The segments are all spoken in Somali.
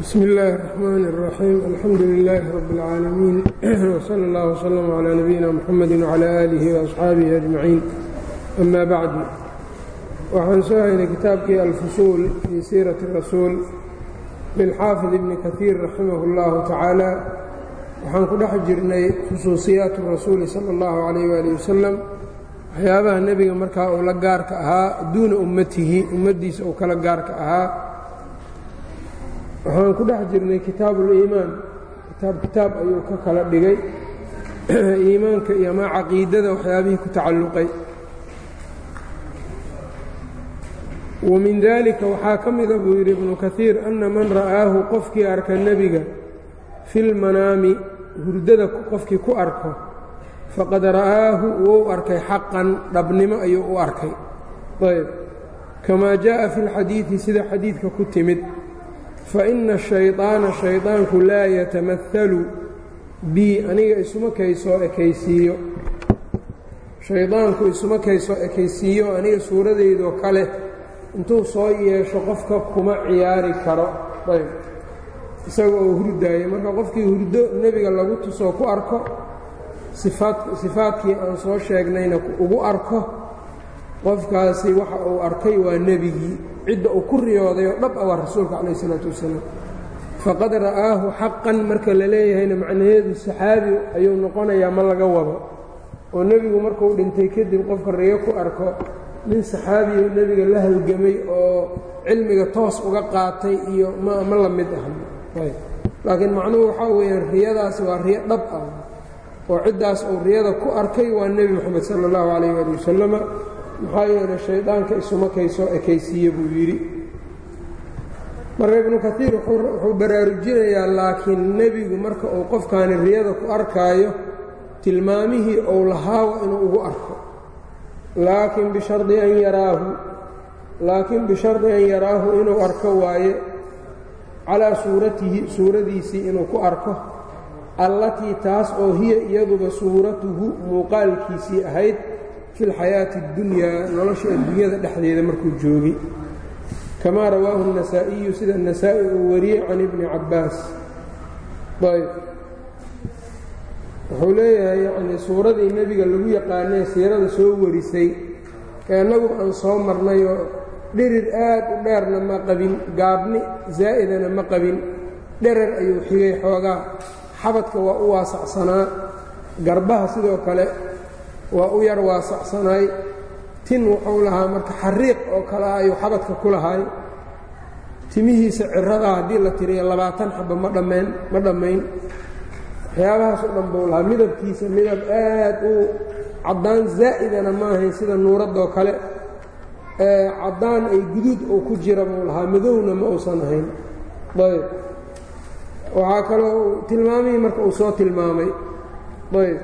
bsm اllaahi الرحmn الرaxيim alxamdu لilaahi rab اlcaalamiin wslى اllah وslm عlى nabiyina mxamedi وعlى آlihi وaصxaabihi أجmaciin ama bacdu waxaan soo haynay kitaabkii alfusuul fii siiraةi الrasuul lilxaafid ibni kahiir raximah اllahu tacaala waxaan ku dhex jirnay khusuusiyaat الrasuuli salى اllahu عalayh wali wasalam waxyaabaha nebiga markaa uu la gaarka ahaa duuna ummatihi ummaddiisa uu kala gaarka ahaa waxaan ku dhex jirnay kitaabu uliimaan kitaab kitaab ayuu ka kala dhigay. Iimaanka iyo ama caqiidada waxyaabihii ku tacalluqay. Wa min daalika waxaa ka mida buu yidhi ibnu kaiir anna man ra'aahu qofkii arka nebiga fi lmanaami hurdada qofkii ku arko faqad ra'aahu wou arkay xaqan dhabnimo ayuu u arkay. Ayb kamaa jaaءa fi اlxadiidi sida xadiidka ku timid faina ashayطaana shayطaanku laa yatamahalu bii aniga isuma kaysoo ekaysiiyo shaydaanku isuma kaysoo ekaysiiyo aniga suuradaydoo kale intuu soo yeesho qofka kuma ciyaari karo ayb isaga oo hurdaaya marka qofkii hurdo nebiga lagu tusoo ku arko sifaad sifaadkii aan soo sheegnayna ugu arko qofkaasi waxa uu arkay waa nebigii cidda uu ku riyooday oo dhab ah waa rasuulka calayh isalaatu wasalaam. Faqad ra'aahu xaqan marka la leeyahayna macnaheedu saxaabi ayuu noqonayaa ma laga wado. Oo nebigu markuu dhintay kadib qofka riyo ku arko nin saxaabiyu nebiga la halgamay oo cilmiga toos uga qaatay iyo ma ma la mid ah laakiin macnuhu waxaa weeyaan riyadaasi waa riyo dhab ah. Oo ciddaas uu riyada ku arkay waa nebi moxamed sala allahu calayh ali wasalama maxaa yeelay shaydaanka isuma kaysoo ekaysiiye buu yidhi. Marka ibnu kaiir wuxuu baraarujinayaa laakiin nebigu marka uu qofkaani riyada ku arkaayo tilmaamihii ou lahaawa inuu ugu arko. Laakiin bishardi an yaraahu laakiin bishardi an yaraahu inuu arko waaye calaa suuratihi suuradiisii inuu ku arko allatii taas oo hiya iyaduba suuratuhu muuqaalkiisii ahayd fi lxayaati اddunyaa nolosha adduunyada dhexdeeda markuu joogay kamaa rawaahu النasaaئiyu sida nasaa-i uu wariyey can ibni cabbaas ayb wuxuu leeyahay yanii suuradii nebiga lagu yaqaanee siirada soo warisay ee annagu aan soo marnayoo dhirir aad u dheerna ma qabin gaabni zaa'idana ma qabin dherer ayuu xigay xoogaa xabadka waa u waasacsanaa garbaha sidoo kale waa u yar waasacsanaay tin wuxuu lahaa marka xariiq oo kale ah ayuu xabadka ku lahaay timihiisa ciradaa haddii la tiriyo labaatan xaba ma dhammayn ma dhammayn waxyaabahaas oo dhan buu lahaa. Midabkiisa midab aad u caddaan zaa'idana ma ahayn sida nuuraddoo kale. Caddaan ay guduud uu ku jira buu lahaa. Madowna ma uusan ahayn. Ayb. Waxaa kaloo tilmaamihii marka uu soo tilmaamay. Ayb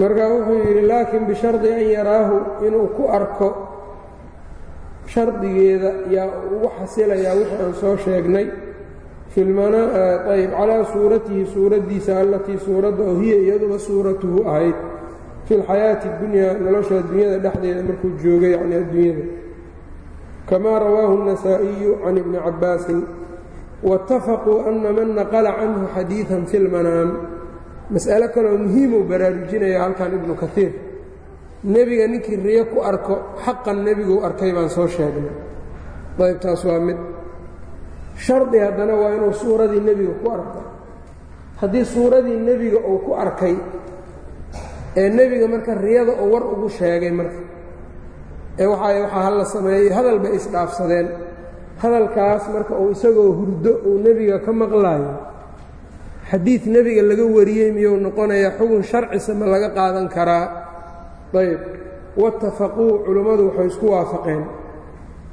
marka wuxuu yidhi laakiin bishardi an yaraahu inuu ku arko shardigeeda yaa ugu xasilayaa wixii aan soo sheegnay ayb calaa suuratihi suuraddiisa allatii suuradda oo hiya iyaduba suuratuhu ahayd fi lxayaati اddunyaa nolosha adduunyada dhexdeeda markuu joogay yacni adduunyada kamaa rawaahu النasaaئiyu can ibni cabbaasin waاtafaquu ana man naqla canhu xadiiثa fi اlmanaam mas'alo kaleoo muhiimuu baraarujinaya halkan ibnu kaiir nebiga ninkii riyo ku arko xaqan nebiguu arkay baan soo sheegnay. Ayb taas waa mid. Shardi haddana waa inuu suuradii nebiga ku arko. Haddii suuradii nebiga uu ku arkay ee nebiga marka riyada uu war ugu sheegay marka ee waxaa waxaa hala sameeyey hadal bay isdhaafsadeen hadalkaas marka uu isagoo hurdo uu nebiga ka maqlaayo xadiid nebiga laga wariyey miyuu noqonaya xugun sharcisa ma laga qaadan karaa? Ayb waatafaquu culummadu waxay isku waafaqeen.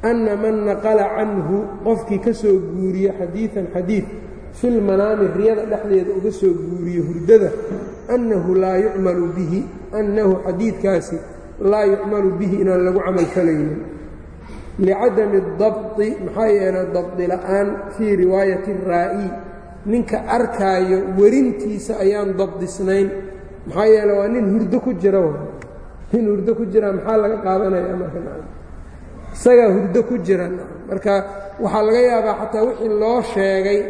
Anna man naqala canhu qofkii ka soo guuriya xadiidan xadiid filmanaami riyada dhexdeeda uga soo guuriyo hurdada annahu laa yucmalu bihi annahu xadiidkaasi laa yucmalu bihi inaan lagu camal falaynin licadami adabti maxaa yeelay dabdi la'aan fii riwaayati raa'ii ninka arkaayo werintiisa ayaan dabdisnayn. Maxaa yeele waa nin hurdo ku jira nin hurdo ku jira maxaa laga qaadanaya marka isagaa hurdo ku jira. Marka waxaa laga yaabaa xataa wixii loo sheegay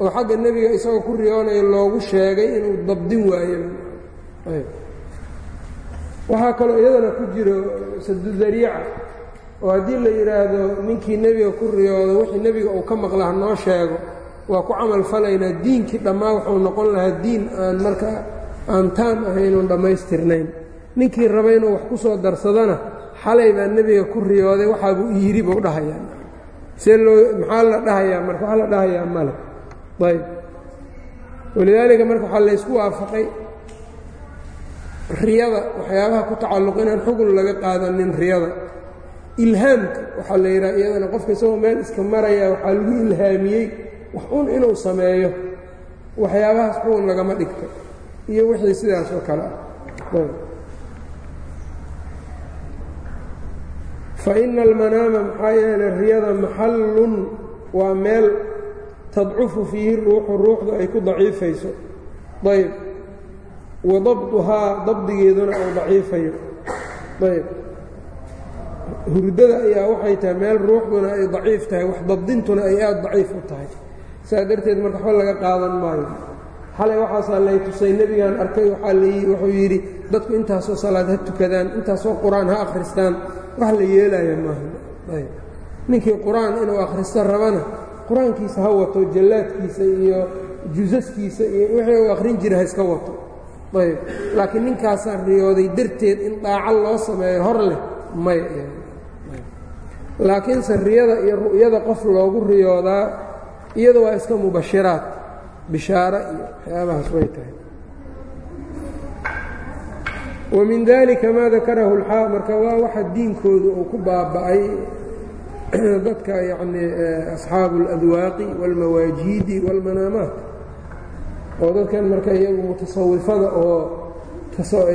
oo xagga nebiga isagoo ku riyoonaya loogu sheegay inuu dabdin waayo. Waxaa kaloo iyadana ku jiro sadudariica oo haddii la yidhaahdo ninkii nebiga ku riyoodo wixii nebiga uu ka maqla ha noo sheego waa ku camal falaynaa diinkii dhammaa wuxuu noqon lahaa diin aan marka aan taam ahaynuun dhammaystirnayn. Ninkii raba inuu wax ku soo darsadana xalay baa nebiga ku riyooday waxaabuu yidhi buu dhahayaa. See loo maxaa la dhahayaa marka waxaa la dhahayaa male ayb walidaalika marka waxaa laysku waafaqay riyada waxyaabaha ku tacalluq inaan xugun laga qaadanin riyada. Ilhaamka waxaa la yidhaha iyadana qofka isagoo meel iska maraya waxaa lagu ilhaamiyey wax un inuu sameeyo waxyaabahaas xugun lagama dhigto iyo wixii sidaas oo kale ah. Fa ina almanaama maxaa yeelay riyada maxallun waa meel tadcufu fiihi ruuxu ruuxdu ay ku daciifayso. Ayb. Wa dabduhaa dabdigeeduna uu daciifayo. Ayb. Hurdada ayaa waxay tahay meel ruuxduna ay daciif tahay wax dabdintuna ay aada daciif u tahay saa darteed marka waxba laga qaadan maayo. Xalay waxaasaa lay tusay nebigaan arkay waxaa wuxuu yidhi dadku intaasoo salaad ha tukadaan intaasoo qur'aan ha akhristaan. Wax la yeelaya maaha. Ayb. Ninkii qur'aan inuu akhristo rabana qur'aankiisa ha wato jallaadkiisa iyo jusaskiisa iyo wixii uu akhrin jira ha iska wato. Ayb. Laakiin ninkaasaa riyooday darteed in dhaaco loo sameeyo hor leh may laakiinse riyada iyo ru'yada qof loogu riyoodaa iyada waa iska mubashiraad bishaaro iyo waxyaabahaas way tahay wa min dalika maa dakarahu lxaa marka waa waxa diinkooda uu ku baaba'ay dadka yacnii asxaabu اladwaaqi wاlmawaajiidi wاlmanaamaat oo dadkan marka iyagu mutasawifada oo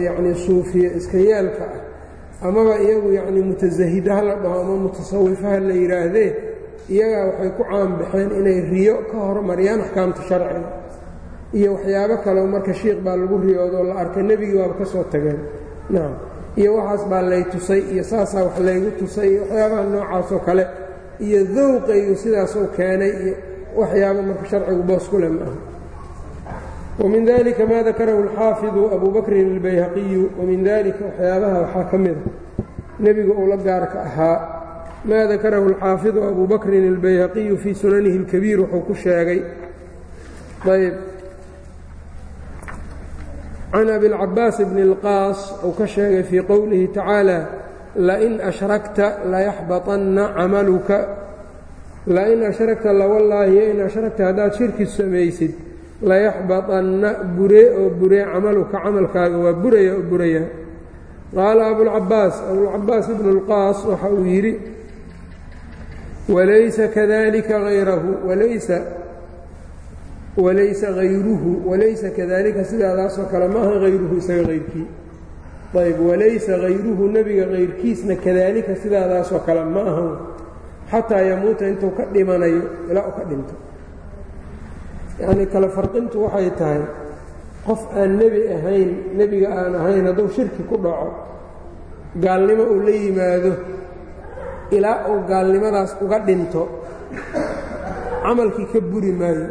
yacnii suufiye iska yeelka ah amaba iyagu yacnii mutasahidaha la dhaho ama mutasawifaha la yidhaahdee iyagaa waxay ku caanbaxeen inay riyo ka hormariyaan axkaamta sharciga iyo waxyaabo kale marka shiikh baa lagu riyoodo la arkay nebigii waaba ka soo tageen nacam iyo waxaas baa lay tusay iyo saasaa wax laygu tusay iyo waxyaabaha noocaasoo kale. Iyo dawqaygu sidaasuu keenay iyo waxyaabo marka sharcigu boos ku leh ma aha. Wmin dalika maa dakarahu alxaafidu abu bakrin albayhaqiyu wamin dalika waxyaabaha waxaa ka mida nebiga uu la gaarka ahaa ma dakarahu اlxaafiظu abu bakrin اlbayhaqiyu fii sunanihi اlkabiir wuxuu ku sheegay ayb can abiاlcabaas bn اlqaas uu ka sheegay fii qowlihi tacaalى lain ashrakta layaxbaطanna camaluka lain ashrakta lawallaahi in ashrakta haddaad shirki samaysid layaxbaطanna buree oo buree camaluka camalkaaga waa buraya oo buraya qaala abulcabaas abulcabaas ibnu اlqaas waxa uu yidhi walaysa kadalika hayrahu walaysa walaysa hayruhu walaysa kadalika sidaadaasoo kale maaha hayruhu isaga hayrkii ayb walaysa hayruhu nebiga hayrkiisna kadaalika sidaadaasoo kale ma xataa yamuuta intuu ka dhimanayo ilaa u ka dhinto yacnii kale farqintu waxay tahay qof aan nebi ahayn nebiga aan ahayn hadduu shirki ku dhaco gaalnimo uu la yimaado ilaa uu gaalnimadaas uga dhinto camalkii ka buri maayo.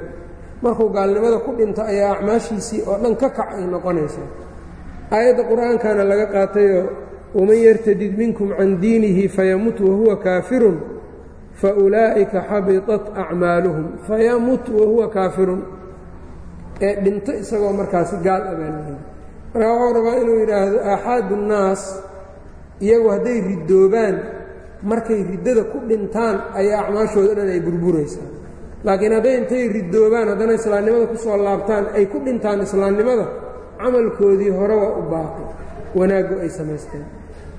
Markuu gaalnimada ku dhinto ayaa acmaashiisii oo dhan ka kac ay noqonaysaa aayadda qur'aankana laga qaatayoo waman yartadid minkum can diinihi fayamut wahuwa kaafirun faulaa'ika xabiطat acmaaluhum. Fayamut wahuwa kaafirun. Ee dhinto isagoo markaasi gaal abaaliyey marka waxuu rabaa inuu yidhaahdo aaxaadu nnaas iyagu hadday ridoobaan markay riddada ku dhintaan ayaa acmaashooda dhan ay burburaysaa. Laakiin hadday intay ridoobaan haddana islaamnimada ku soo laabtaan ay ku dhintaan islaamnimada camalkoodii hore waa u baaqi wanaaggu ay samaysteen.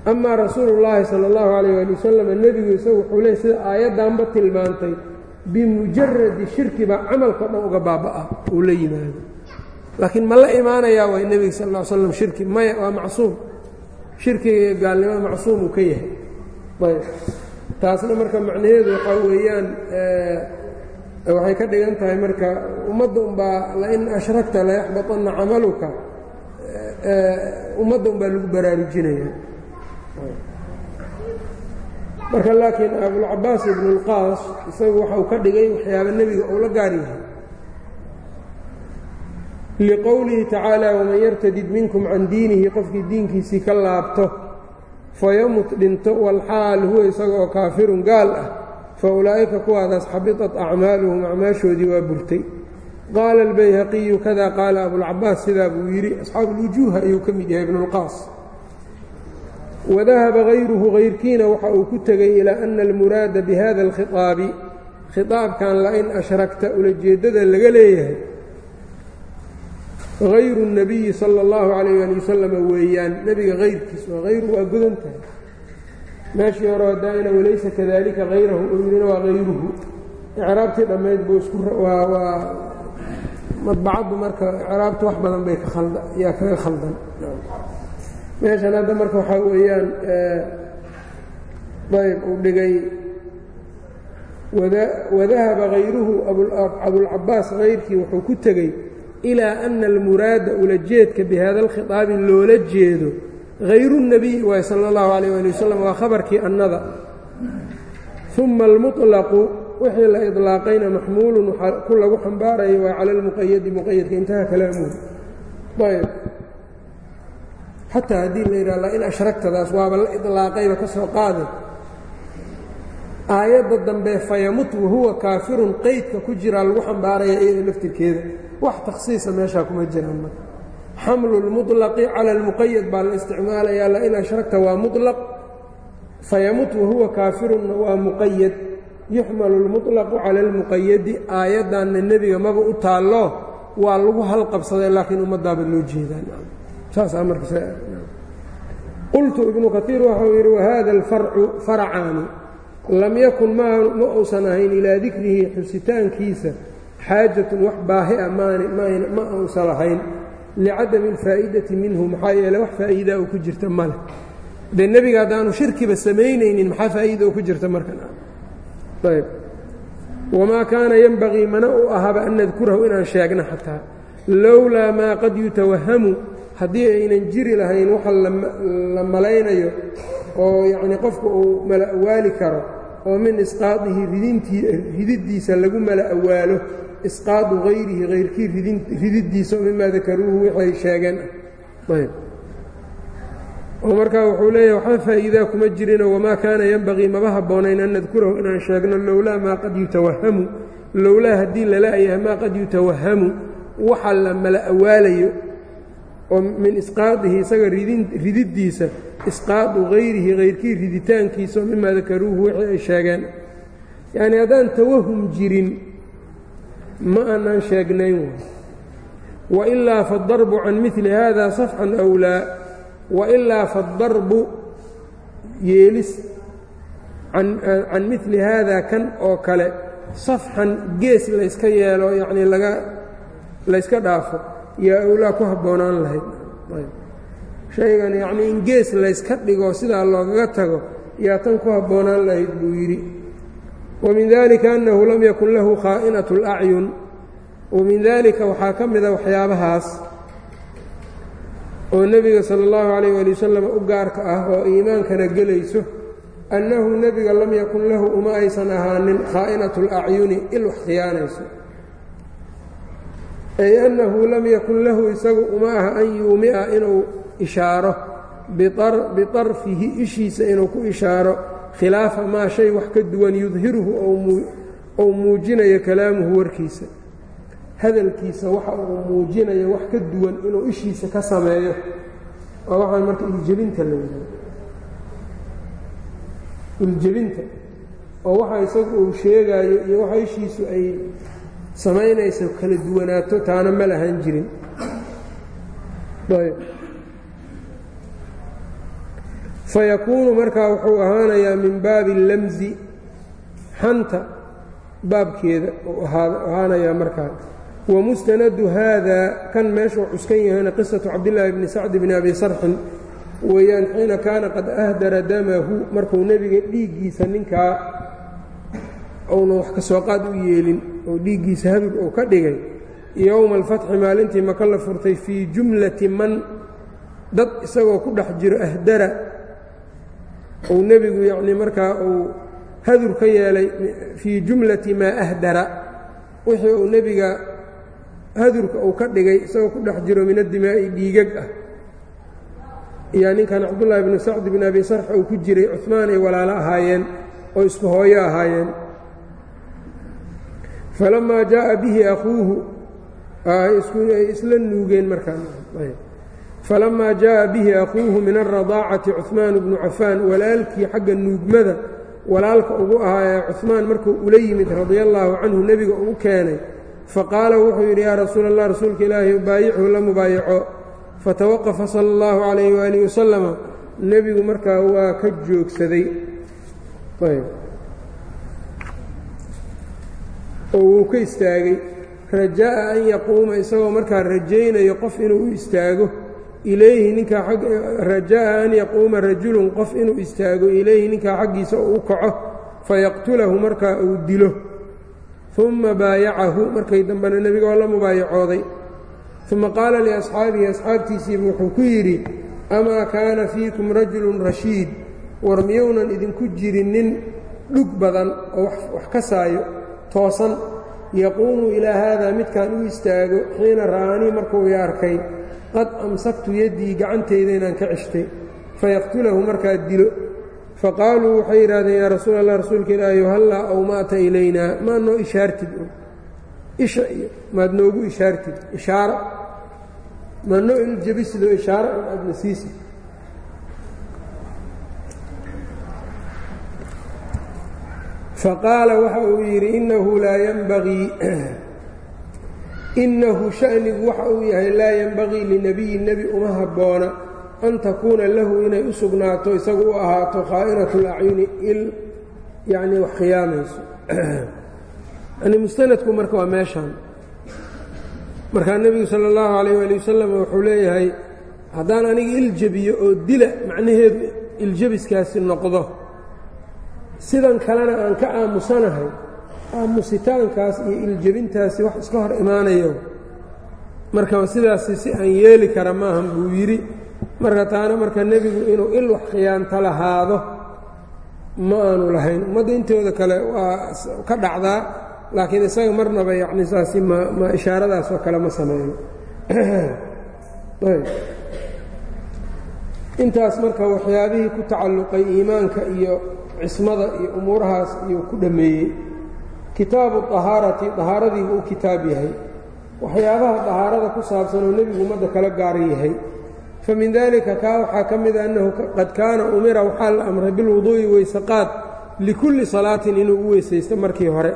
Amaa rasuulu llaahi sala allahu calayh waali wasalam nebigu isagu wuxuu leey sida aayaddanba tilmaantay bimujaradi shirki baa camalka dhan uga baaba'ah uu la yimaado laakiin ma la imaanayaa way nebiga sal ly slam shirki maya waa macsuum. Shirkiga iyo gaalnimada macsuum uu ka yahay taasna marka macnaheedu waxaa weeyaan waxay ka dhigan tahay marka ummadda unbaa lain ashragta layaxbaطanna camaluka ummadda unbaa lagu baraarujinaya. Marka laakiin abulcabaas ibnulqaas isagu waxa uu ka dhigay waxyaaba nebiga uu la gaar yahay. Liqowlihi tacaala waman yartadid minkum can diinihi qofkii diinkiisii ka laabto fayamut dhinto walxaal huwa isagaoo kaafirun gaal ah fa ulaa'ika kuwaadaas xabitat acmaaluhum acmaashoodii waa burtay. Qaala albayhaqiyu kada qaala abulcabaas sidaa buu yidhi asxaabuulwujuuha ayuu ka mid yahay ibnulqaas wadahaba hayruhu hayrkiina waxa uu ku tegey ilaa ana almuraada bihada alkhiطaabi khiطaabkan la-in ashragta ulajeeddada laga leeyahay hayru الnabiyi salى اllahu calayh ali wasalama weeyaan nebiga hayrkiis waa hayru waa godan tahay meeshii hore hadaayna walaysa kadalika hayrahu uu yidhina waa hayruhu icraabtii dhammayd buu isku waa waa madbacaddu marka icraabtu wax badan bay ka khalda yaa kaga khaldan meeshan hadda marka waxaa weeyaan ayb uu dhigay wadahaba hayruhu abulcabaas hayrkii wuxuu ku tegey ilaa ana almuraada ulajeedka bihada alkhiطaabi loola jeedo hayru الnabiy waay salى اllahu alayh ali wasalam waa khabarkii annada uma almuطlaqu wixii la iطlaaqayna maxmuulun waxaa ku lagu xambaarayo waa cala اlmuqayadi muqayadka intaha kalaamuhu ayb xataa haddii la yidhaha in ashragtadaas waaba la iطlaaqayba ka soo qaade aayadda dambe fayamut wahuwa kaafirun qeydka ku jiraa lagu xambaaraya iyada laftirkeeda wax takhsiisa meeshaa kuma jiraan marka xamlu اlmuطlaqi cala اlmuqayad baa la isticmaalayaa lain ashragta waa muطlaq fayamut wahuwa kaafirunna waa muqayad yuxmalu اlmuطlaqu cala اlmuqayadi aayaddanna nebiga maba u taallo waa lagu halqabsaday laakiin ummadaaba loo jeedaan qultu ibnu kaiir waxau yidhi wahada alfarcu faracaani lam yakun ma uusan ahayn ilaa dikrihi xusitaankiisa xaajatun wax baahi a ma uusan lahayn licadami alfaa'idati minhu maxaa yeele wax faa'iidaa oo ku jirta ma leh. Dee nebiga haddaanu shirkiba samaynaynin maxaa faa'iida oo ku jirta markan? Ayb. Wamaa kaana yenbagii mana u ahaba an nadkurahu inaan sheegno xataa. Lowlaa maa qad yutawahamu haddii aynan jiri lahayn waxa la malaynayo oo yacnii qofka uu mala awaali karo oo min isqaadihi rididdiisa lagu mala awaalo isqaadu hayrihi hayrkii rididdiisa mimaa dakaruuhu waxay sheegeen. Oo markaa wuxuu leeyahay waxba faa'iidaa kuma jirino wamaa kaana yenbagii maba habboonayn an nadkurahu inaan sheegno lowlaa maa qad yutawahamu. Lowlaa haddii lala-yahay maa qad yutawahamu waxa la mala awaalayo oo min isqaadihi isaga rididdiisa isqaadu hayrihi hayrkii riditaankiisa oo mimaa dakaruuhu wixii ay sheegeen. Yacnii haddaan tawahum jirin ma aanaan sheegnayn. Wailaa fadarbu can mili hada safxan awlaa wailaa fadarbu yeelis can mili haada kan oo kale safxan gees layska yeelo yacnii laga layska dhaafo yaa awlaa ku habboonaan lahayd shaygan yacnii in gees layska dhigo sidaa loogaga tago yaa tan ku habboonaan lahayd buu yidhi wamin dalika annahu lam yakun lahu khaa'inatu اlacyun wamin daalika waxaa ka mida waxyaabahaas oo nebiga sala اllahu calayh ali wasalam u gaarka ah oo iimaankana gelayso annahu nebiga lam yakun lahu uma aysan ahaanin khaa'inatu اlacyuni il wax khiyaanayso ay annahu lam yakun lahu isagu uma aha an yuumi'a inuu ishaaro biطarfihi ishiisa inuu ku ishaaro khilaafa maa shay wax ka duwan yudhiruhu ou muujinayo kalaamuhu warkiisa. Hadalkiisa waxa uu muujinayo wax ka duwan inuu ishiisa ka sameeyo. Waa waxaan marka iljebinta la yidhaha iljebinta. Oo waxa isagu uu sheegaayo iyo waxa ishiisu ay samaynayso kala duwanaato taana ma lahan jirin. Fayakuunu markaa wuxuu ahaanayaa min baabi اlamsi xanta baabkeeda ahaanayaa markaa. Wamustanadu haada kan meeshuu cuskan yahayna qisatu cabdillaahi bni sacdi bni abi sarxin weeyaan xiina kaana qad ahdara damahu markuu nebiga dhiiggiisa ninkaa uunan wax ka soo qaad u yeelin oo dhiiggiisa hadur uu ka dhigay yowma alfatxi maalintii maka la furtay fii jumlati man dad isagoo ku dhex jiro ahdara. Uu nebigu yacnii markaa uu hadur ka yeelay fii jumlati maa ahdara. Wixii uu nebiga hadurka uu ka dhigay isagoo ku dhex jiro min addimaa'i dhiigag ah. Iyo ninkan cabdullaahi bnu sacd bn abi sarx uu ku jiray cumaan ay walaalo ahaayeen oo isku hooyo ahaayeen falamaa jaaءa bihi akuuhu ay isla nuugeen markaafalamaa jaaءa bihi akuuhu min alradaacati cuثmaan bnu cafaan walaalkii xagga nuugmada walaalka ugu ahaa ee cuثmaan markuu ula yimid radia allaahu canhu nebiga ugu keenay faqaala wuxuu yidhi yaa rasuula allah rasuulka ilaahi baayichu la mubaayaco fatawaqafa sala اllahu calayh waalihi wasalama nebigu markaa waa ka joogsaday oo wuu ka istaagay. Rajaa'a an yaquuma isagoo markaa rajaynayo qof inuu istaago ilayhi ninkaa rajaa'a an yaquuma rajulun qof inuu istaago ilayhi ninkaa xaggiisa oo u kaco fayaqtulahu markaa uu dilo. Uma baayacahu markay dambena nebiga oo la mubaayacooday. Uma qaala liasxaabihi asxaabtiisiiba wuxuu ku yidhi amaa kaana fiikum rajulun rashiid? War miyounan idinku jirin nin dhug badan oo wax ka saayo toosan yaquumu ilaa haadaa midkaan u istaago xiina ra'aanii markuu i arkay qad amsaktu yaddii gacantayda inaan ka ceshtay fayaqtulahu markaa dilo. Faqaaluu waxay yidhahdeen yaa rasuul allah rasuulka ilaahi hallaa awmaata ilaynaa maad noo ishaartid isha iyo maad noogu ishaartid ishaaro maad noo iljabisido ishaaro in aadna siisid faqaala waxa uu yidhi innahu laa yenbagii innahu sha'nigu waxa uu yahay laa yenbagii linabiyi nebi uma habboona an takuuna lahu inay u sugnaato isagu u ahaato khaa'inatu lacyuni il yacnii wax khiyaamayso. Yani mustanadku marka waa meeshaan markaa nebigu sala allahu calayh waali wasalam wuxuu leeyahay haddaan aniga iljabiyo oo dila macnaheedu iljabiskaasi noqdo sidan kalena aan ka aamusanahay aamusitaankaas iyo iljebintaasi wax iska hor imaanayo. Marka sidaasi si aan yeeli kara maahan buu yidhi marka taana marka nebigu inuu il wax khiyaanta lahaado ma aanu lahayn. Ummadda intooda kale waa ka dhacdaa laakiin isaga marnaba yacni saasi ma ma ishaaradaas oo kale ma sameeyo. Intaas marka waxyaabihii ku tacalluqay iimaanka iyo cismada iyo umuurahaas iyuu ku dhammeeyey kitaabu ahaarati dahaaradiibuu u kitaab yahay. Waxyaabaha dahaarada ku saabsan oo nebigu ummadda kala gaaran yahay. Fa min daalika kaa waxaa ka mid a annahu qad kaana umira waxaa la amray bilwuduu'i weyseqaad likulli salaatin inuu u weysaysto markii hore.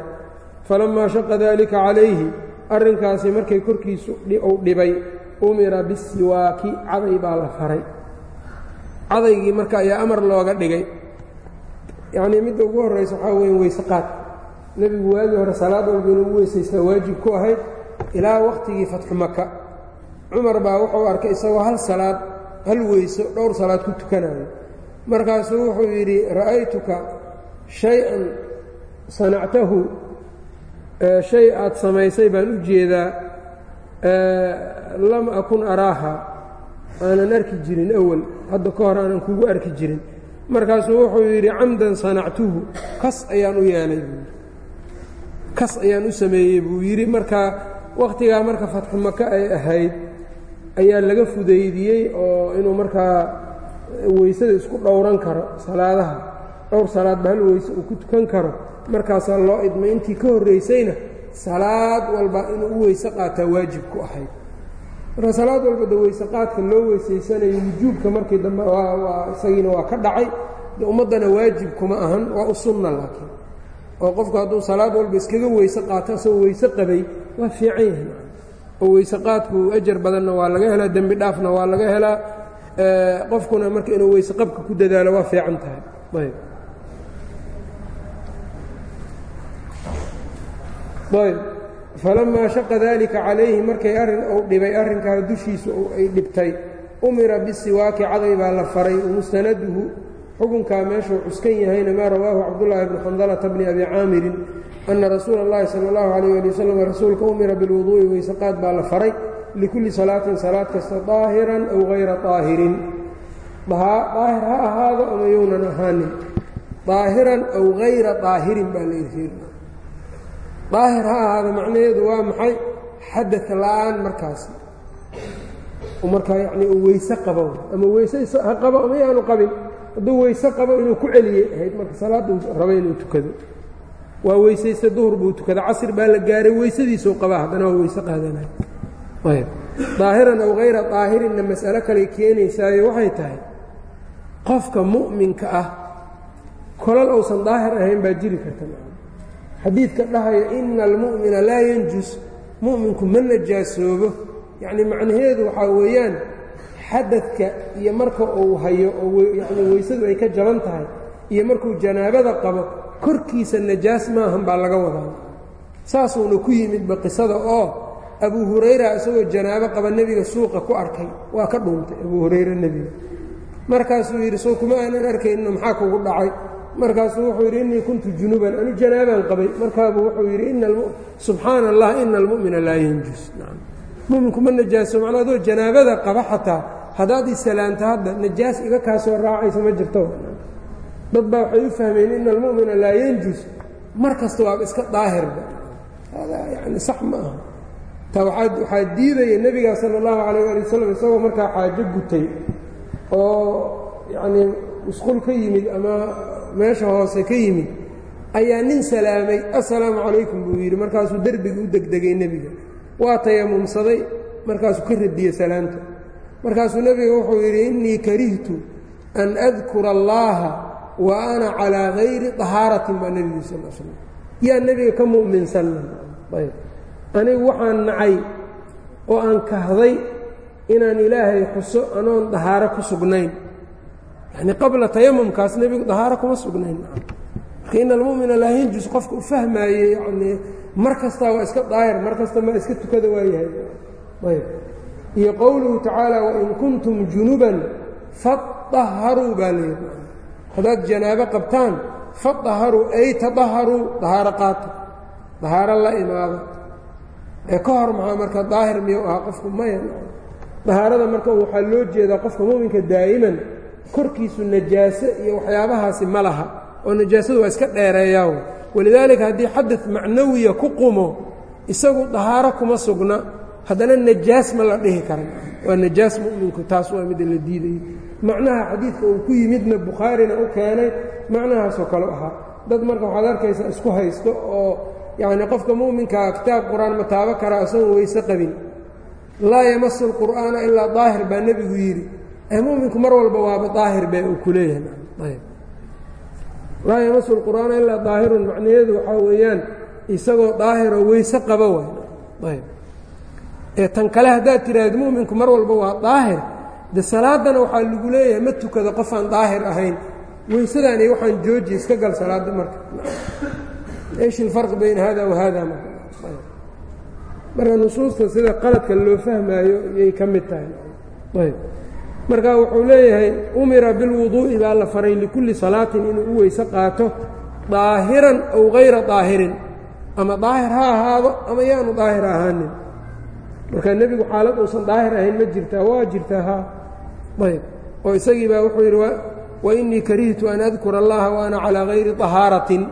Falammaa shaqa daalika calayhi arrinkaasi markay korkiisu uu dhibay umira bisiwaaki caday baa la faray. Cadaygii marka ayaa amar looga dhigay yacnii midda ugu horraysa waxaa weeye weyseqaad nebigu waagii hore salaad walba inuu u weysaystaa waajib ku ahayd ilaa wakhtigii fatxu maka cumar baa wuxuu arkay isagoo hal salaad hal weyso dhowr salaad ku tukanayo markaasuu wuxuu yidhi ra'aytuka shay-an sanactahu. Shay aad samaysay baan u jeedaa lam akun araaha. Aanan arki jirin awal hadda ka hor aanan kugu arki jirin markaasuu wuxuu yidhi camdan sanactuhu kas ayaan u yeelay buu yidhi. Kas ayaan u sameeyey buu yidhi. Markaa wakhtigaa marka fatxu maka ay ahayd ayaa laga fudaydiyey oo inuu markaa weysada isku dhowran karo salaadaha. Dhowr salaadba hal weyse uu ku tukan karo. Markaasaa loo idmay. Intii ka horraysayna salaad walba inuu u weyse qaataa waajib ku ahayd marka salaad walbada weyse qaadka loo weysaysanayo wujuubka markii dambe isagiina waa ka dhacay. De ummaddana waajib kuma ahan waa u sunna laakiin. Oo qofku hadduu salaad walba iskaga weyse qaato asagoo weyse qabay waa fiican yahay. Oo weyse qaadku ajar badanna waa laga helaa dembi dhaafna waa laga helaa. Qofkuna marka inuu weyse qabka ku dadaalo waa fiican tahay. Ayb ayb falamaa shaqa daalika calayhi markay arrin uu dhibay arrinkaa dushiisa ay dhibtay umira bisiwaaki cadli baa la faray mustanaduhu xukunkaa meeshuu cuskan yahayna maa rawaahu cabdullaahi bni xandalata bni abi caamirin ana rasuula اllahi sala اllahu alayh ali wasalam rasuulka umira bilwuduu'i weysaqaad baa la faray likulli salaatin salaad kasta daahiran aw hayra aahirin daahir ha ahaado ama younan ahaanin daahiran aw hayra daahirin baa la yidhi daahir ha ahaado macnaheedu waa maxay? Xadad la'aan markaasi markaa yacni uu weyse qabo ama weyse ha qabo ama yaanu qabin. Hadduu weyse qabo inuu ku celiyey ahayd marka salaadda uu raba inuu tukado. Waa weysaysta duhur buu tukada. Casr baa la gaaray weysadiisuu qabaa haddana waa weyse qaadanay ayb daahiran aw hayra daahirinna mas'alo kale keenaysaayo waxay tahay qofka mu'minka ah kolal uusan daahir ahayn baa jiri karta xadiidka dhahaya ina almu'mina laa yanjus mu'minku ma najaasoobo yacni macnaheedu waxaa weeyaan xadadka iyo marka uu hayo oo yani weysadu ay ka jaban tahay iyo markuu janaabada qabo korkiisa najaas maahan baa laga wadaa. Saasuuna ku yimidba qisada oo abuu hurayra isagoo janaabo qaba nebiga suuqa ku arkay. Waa ka dhuuntay abuu hurayre nebiga. Markaasuu yidhi soo kuma aanan arkayno maxaa kugu dhacay markaasuu wuxuu yidhi innii kuntu junuban anu janaabaan qabay. Markaabuu wuxuu yidhi subxaana allah ina almu'mina laa yanjus. Muminku ma najaaso macnaa adoo janaabada qaba xataa haddaad i salaanta hadda najaas iga kaa soo raacaysa ma jirto. Dad baa waxay u fahmeen ina almu'mina laa yanjus. Mar kasta waaba iska daahirba yani sax ma aha. Ta waxaa diidaya nebiga sala allahu calayh ali wasalam isagoo markaa xaajo gutay oo yacnii musqul ka yimid ama meesha hoose ka yimid ayaa nin salaamay assalaamu calaykum buu yidhi. Markaasuu derbiga u degdegay nebiga. Waa tayamumsaday markaasuu ka radiyey salaamta markaasuu nebiga wuxuu yidhi innii karihtu an adkura allaaha wa ana calaa hayri dahaaratin baa nebigu sal l slam yaa nebiga ka mu'minsanna ayb. Anigu waxaan nacay oo aan kahday inaan ilaahay xuso anoon dahaaro ku sugnayn yacnii qabla tayamumkaas nebigu dahaaro kuma sugnayn. Marka ina almu'mina laa yanjus qofka u fahmaaye yacnii mar kastaa waa iska daahir mar kasta ma iska tukada waayahay. Ayb iyo qowluhu tacaala wain kuntum junuban fadaharuu baa layidhi haddaad janaabo qabtaan fadaharuu ay tadaharuu dahaaro qaato dahaaro la imaado. Ee ka hor maxaa marka daahir miyuu ahaa qofku maya dahaarada marka waxaa loo jeedaa qofka muminka daa'iman korkiisu najaaso iyo waxyaabahaasi ma laha oo najaasadu waa iska dheereeyaa walidaalika haddii xadad macnawiya ku qumo isagu dahaaro kuma sugna haddana najaas ma la dhihi karan waa najaas muminku taas waa mida la diidayo macnaha xadiidka uu ku yimidna bukhaarina u keenay macnahaasoo kale ahaa. Dad marka waxaad arkaysaa isku haysto oo yacni qofka mu'minkaa kitaab qur'aan ma taabo karaa isagoon weyse qabin. Laa yamasu lqur'aana ilaa daahir baa nebigu yidhi muminku mar walba waaba daahir be uu ku leeyahay laa yamasu lqur'aana ilaa daahirun macnaheedu waxaa weeyaan isagoo daahiroo weyse qaba way. Ayb. Ee tan kale haddaad tiraahdo mu'minku mar walba waa daahir de salaadana waxaa lagu leeyahay ma tukado qofaan daahir ahayn. Weysadaan iyo waxaan jooji iska gal salaadda marka. Eesh ilfarq bayna hada wa hada marka. Nusuusta sida qaladka loo fahmaayo iyay ka mid tahay marka wuxuu leeyahay umira bilwuduu'i baa la faray likulli salaatin inuu u weyse qaato daahiran aw hayra daahirin. Ama daahir ha ahaado ama yaanu daahir ahaanin. Marka nebigu xaalad uusan daahir ahayn ma jirtaa waa jirtaa haa ayb. Oo isagii baa wuxuu yidhi wa innii karihtu an adkura allaha wa ana calaa hayri dahaaratin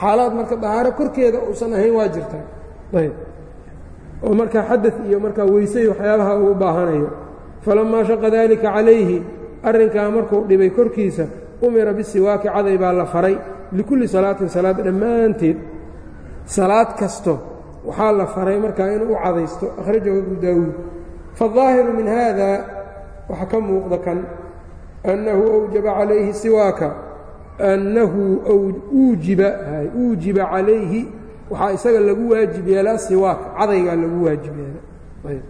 xaalaad marka dahaaro korkeeda uusan ahayn waa jirtaa ayb. Oo markaa xadad iyo markaa weysay waxyaabaha uu baahanayo falamaa shaqa daalika calayhi arrinkaa markuu dhibay korkiisa umira bisiwaaki caday baa la faray likulli salaatin salaad dhammaanteed salaad kasto waxaa la faray markaa inuu u cadaysto akhrajahu abu daawuud faالظaahiru min hada waxaa ka muuqda kan annahu أwjaba calayhi siwaaka annahu uujiba uujiba calayhi waxaa isaga lagu waajib yeelaa siwaak cadaygaa lagu waajib yeela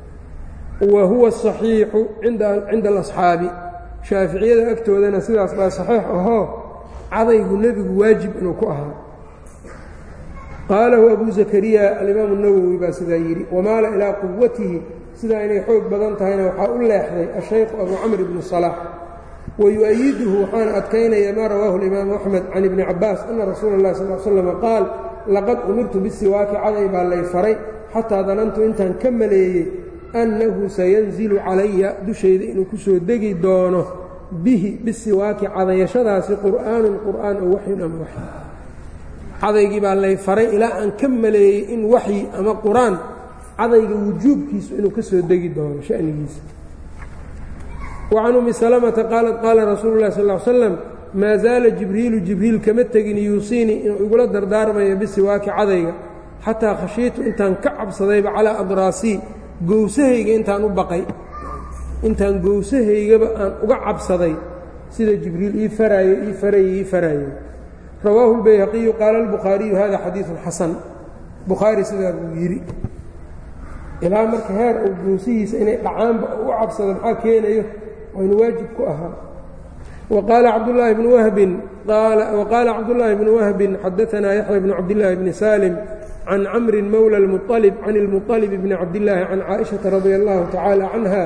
wa huwa asaxiixu cinda alasxaabi. Shaaficiyada agtoodana sidaas baa saxiix ahoo cadaygu nebigu waajib inuu ku ahaa. Qaalahu abu zakariya alimaamu nawowi baa sidaa yidhi wamaala ilaa quwatihi sidaa inay xoog badan tahayna waxaa u leexday ashaykhu abu camr ibnu salaax wayu'ayiduhu waxaana adkaynaya maa rawaahu alimaamu axmed can ibni cabaas ana rasuula اllahi sal l slama qaal laqad umirtu bisiwaaki caday baa lay faray xataa danantu intaan ka maleeyey annahu sayanzilu calaya dushayda inuu ku soo degi doono bihi bisiwaaki cadayashadaasi qur'aanun qur'aan oo waxyun ama waxyi cadaygii baa lay faray ilaa aan ka maleeyey in waxyi ama qur'aan cadayga wujuubkiisu inuu ka soo degi doono shanigiisa wacan ummi salamata qaalat qaala rasuulu llahi sal l slam maa zaala jibriilu jibriil kama tegin yuusiinii inuu igula dardaarmayo bisiwaaki cadayga xataa khashiitu intaan ka cabsadayba calaa adraasii gowsahayga intaan u baqay intaan gowsahaygaba aan uga cabsaday sida jibriil ii faraaye ii faraye ii faraaye rawaahu اlbayhaqiyu qaala اlbukhaariyu hada xadiiثun xasan bukhaari sidaa buu yidhi ilaa marka heer uu gowsihiisa inay dhacaanba u cabsado maxaa keenayo waynu waajib ku ahaa waqaala cabdulaahi bnu wahbin waqaala cabdullaahi bnu wahbin xadaanaa yaxya bnu cabdillaahi bni salim can camrin mowla اlmuطalib can اlmuطalib bni cabdillaahi can caaishaةa radia allahu tacaala canha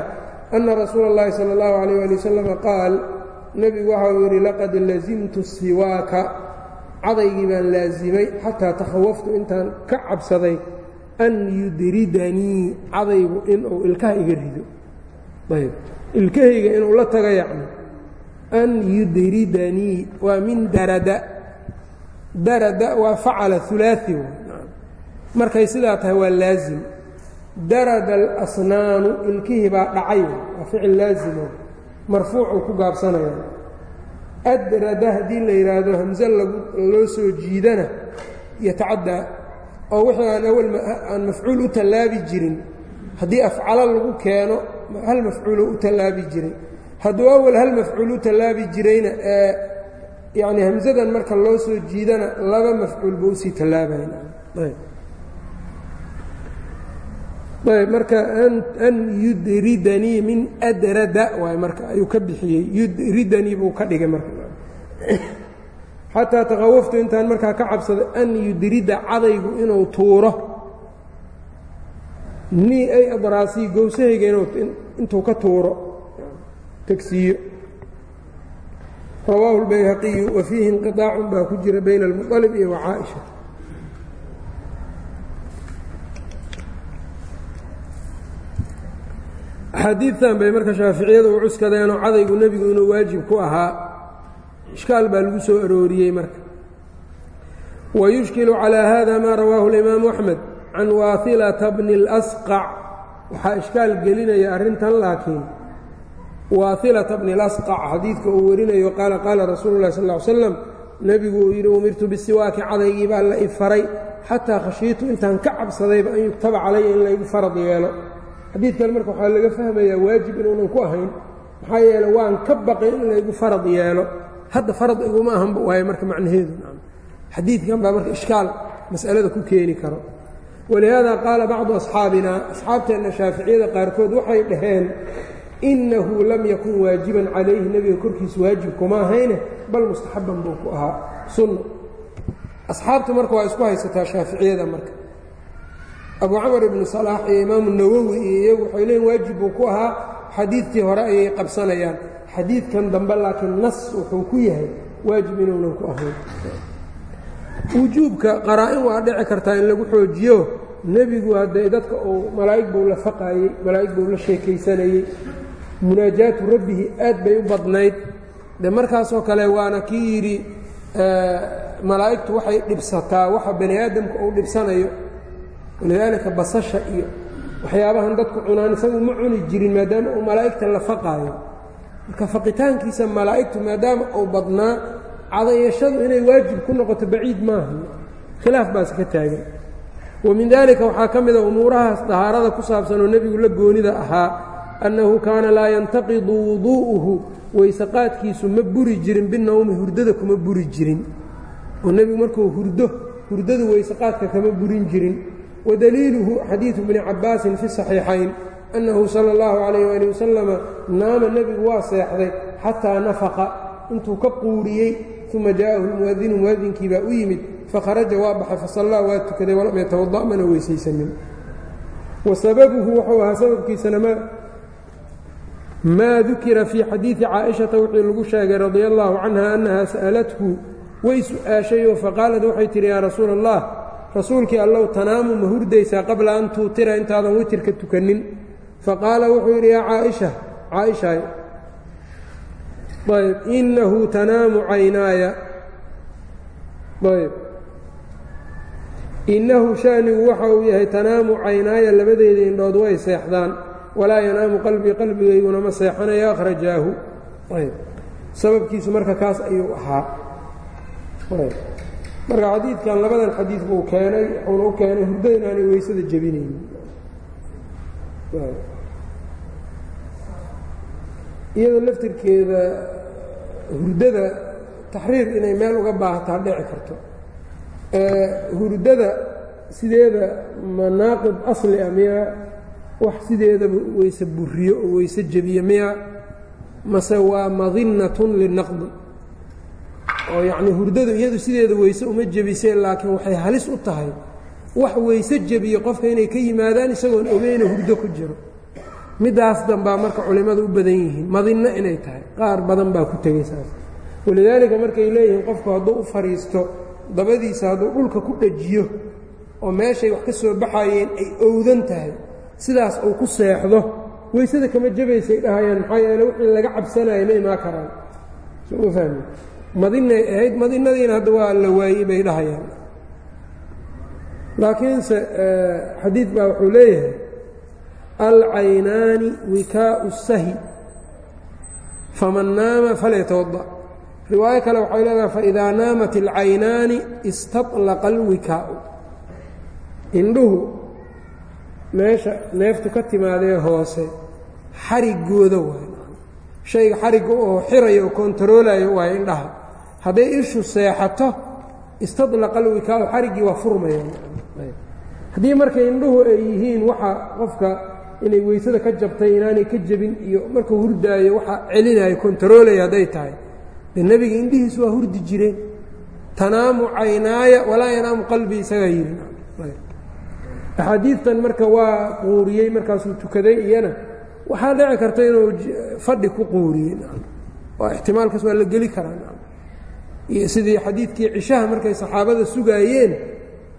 ana rasuula اllahi salى اllahu alayh ali wasalam qaal nebigu waxa uu yidhi laqad lazimtu siwaaka cadaygii baan laasimay xataa takhawaftu intaan ka cabsaday an yudridanii cadaygu inuu ilkaha iga rido ayb ilkahayga inuu la taga yacni an yudridanii waa min darada darada waa facala ulaai markay sidaa tahay waa laazim. Darada alasnaanu ilkihii baa dhacay. Waa ficil laazimo. Marfuucuu ku gaabsanaya. Adrada haddii la yidhaahdo hamse loo soo jiidana yatacaddaa oo wixii aan awal aan mafcuul u tallaabi jirin haddii afcalo lagu keeno hal mafcuulo u tallaabi jiray hadduu awal hal mafcuul u tallaabi jirayna ee yacni hamsadan marka loo soo jiidana laba mafcuul buu u sii tallaabayna. Ayb marka an yudridanii min adrada waay marka ayuu ka bixiyey yudridanii buu ka dhigay marka xataa takhawaftu intaan markaa ka cabsaday an yudrida cadaygu inuu tuuro nii ay adraasii gowsahayga intuu ka tuuro tegsiiyo rawaahu اlbayhaqiyu wa fiihi inqiطaacun baa ku jira bayna اlmuطalib iyo wacaaئisha axaadiidtan bay marka shaaficiyadu u cuskadeenoo cadaygu nebigu inuu waajib ku ahaa ishkaal baa lagu soo arooriyey marka wayushkilu calaa hada maa rawaahu اlimaamu axmed can waailata bni اlasqac waxaa ishkaal gelinaya arrintan laakiin waailata bni اlasqac xadiidka uu warinayo qaala qaala rasuulu اlah sal ly slam nebigu uu yidhi umirtu bisiwaaki cadaygii baa la ifaray xataa khashiitu intaan ka cabsadayba an yugtaba calaya in laygu farad yeelo xadiidkan marka waxaa laga fahmayaa waajib inuunan ku ahayn maxaa yeele waan ka baqay in laygu farad yeelo. Hadda farad iguma ahanba waayo marka macnaheedu xadiidkan baa marka ishkaal mas'alada ku keeni karo. Walihaada qaala bacdu asxaabina asxaabteenna shaaficiyada qaarkood waxay dhaheen innahu lam yakun waajiban calayhi. Nebiga korkiisa waajib kuma ahayne bal mustaxabban buu ku ahaa. Sunna. Asxaabtu marka waa isku haysataa shaaficiyada marka abu camar ibnu salaax iyo imaamu nawowi iyo iyagu waxay leeyiin waajib buu ku ahaa xadiidkii hore ayay qabsanayaan. Xadiidkan dambe laakiin nas wuxuu ku yahay waajib inuunan ku ahayn. Wujuubka qaraa-in waa dhici kartaa in lagu xoojiyo. Nebigu haddee dadka uu malaa'ig buu la faqaayey malaa'ig buu la sheekaysanayey munaajaatu rabbihi aad bay u badnayd. De markaasoo kale waana kii yidhi malaa'igtu waxay dhibsataa waxa bani aadamka uu dhibsanayo walidaalika basasha iyo waxyaabahan dadku cunaan isagu ma cuni jirin maadaama uu malaa'igta la faqaayo. Marka faqitaankiisa malaa'igtu maadaama uu badnaa cadayashadu inay waajib ku noqoto baciid maaha khilaaf baas ka taagan. Wa min daalika waxaa ka mida umuurahaas dahaarada ku saabsan oo nebigu la goonida ahaa annahu kaana laa yantaqidu wuduu'uhu weyseqaadkiisu ma buri jirin binowmi hurdada kuma buri jirin. Oo nebigu markuu hurdo hurdadu weyseqaadka kama burin jirin wadaliiluhu xadiidu bni cabbaasin fi saxiixayn annahu sala اllahu calayh ali wasalama naama nebigu waa seexday xataa nafaqa intuu ka quuriyey uma jaa'ahu lmuadinu muadinkii baa u yimid fakharaja waa baxay fasallaa waa tukaday walam yatawada' mana weysaysanin wa wuxuu ahaa sababkiisana maa dukira fii xadiidi caaishata wixii lagu sheegay radia allahu canha annaha sa'alathu way su'aashayoo faqaalad waxay tidhi yaa rasuula allah rasuulkii allow tanaamu ma hurdaysaa qabla an tuutira intaadan witirka tukannin faqaala wuxuu yidhi yaa caaisha caaishaay ayb inahu tanaamu caynaaya. Ayb innahu shanigu waxa uu yahay tanaamu caynaaya labadeeda indhood way seexdaan. Walaa yanaamu qalbii qalbigayguna ma seexanayo akhrajaahu. Ayb sababkiisu marka kaas ayuu ahaa marka xadiidkan labadan xadiid buu keenay wuxuuna u keenay hurdada inaanay weysada jebinaynin iyadoo laftirkeeda hurdada taxriir inay meel uga baahataa dhici karto. Hurdada sideeda manaaqib asli ah miyaa wax sideedaba weyse buriyo oo weyse jebiyo miyaa mase waa madinatun linaqdi oo yacni hurdadu iyadu sideeda weyse uma jebiseen laakiin waxay halis u tahay wax weyse jebiyo qofka inay ka yimaadaan isagoon ogeyna hurdo ku jiro. Middaas danbaa marka culimmadu u badan yihiin madinno inay tahay qaar badan baa ku tegey saas. Walidaalika markay leeyihiin qofku hadduu u fadhiisto dabadiisa hadduu dhulka ku dhajiyo oo meeshay wax ka soo baxayeen ay owdan tahay sidaas uu ku seexdo weysada kama jabaysay dhahayaan maxaa yeele wixii laga cabsanaya ma imaa karaan. Soma fahmi madinay ahayd madinadiina hadda waa la waayey bay dhahayaan. Laakiinse xadiid baa wuxuu leeyahay alcaynaani wikaau sahi faman naama falyatawada. Riwaayo kale waxay leedahay faidaa naamat alcaynaani istaطlaqa alwikaau. Indhuhu meesha neeftu ka timaadee hoose xarigooda waay. Shayga xarigga oo xirayo oo kontaroolayo waay indhaha hadday ishu seexato istadlaqa alwikaau xariggii waa furmaya. Haddii marka indhuhu ay yihiin waxa qofka inay weysada ka jabtay inaanay ka jebin iyo markuu hurdaayo waxa celinayo kontaroolaya hadday tahay. Nebiga indhihiisu waa hurdi jireen tanaamu caynaaya walaa yanaamu qalbii isagaa yidhi axaadiidtan marka waa quuriyey markaasuu tukaday iyana waxaa dhici karta inuu fadhi ku quuriyey. Ixtimaalkaas waa la geli karaa iyo sidii xadiidkii cishaha markay saxaabada sugaayeen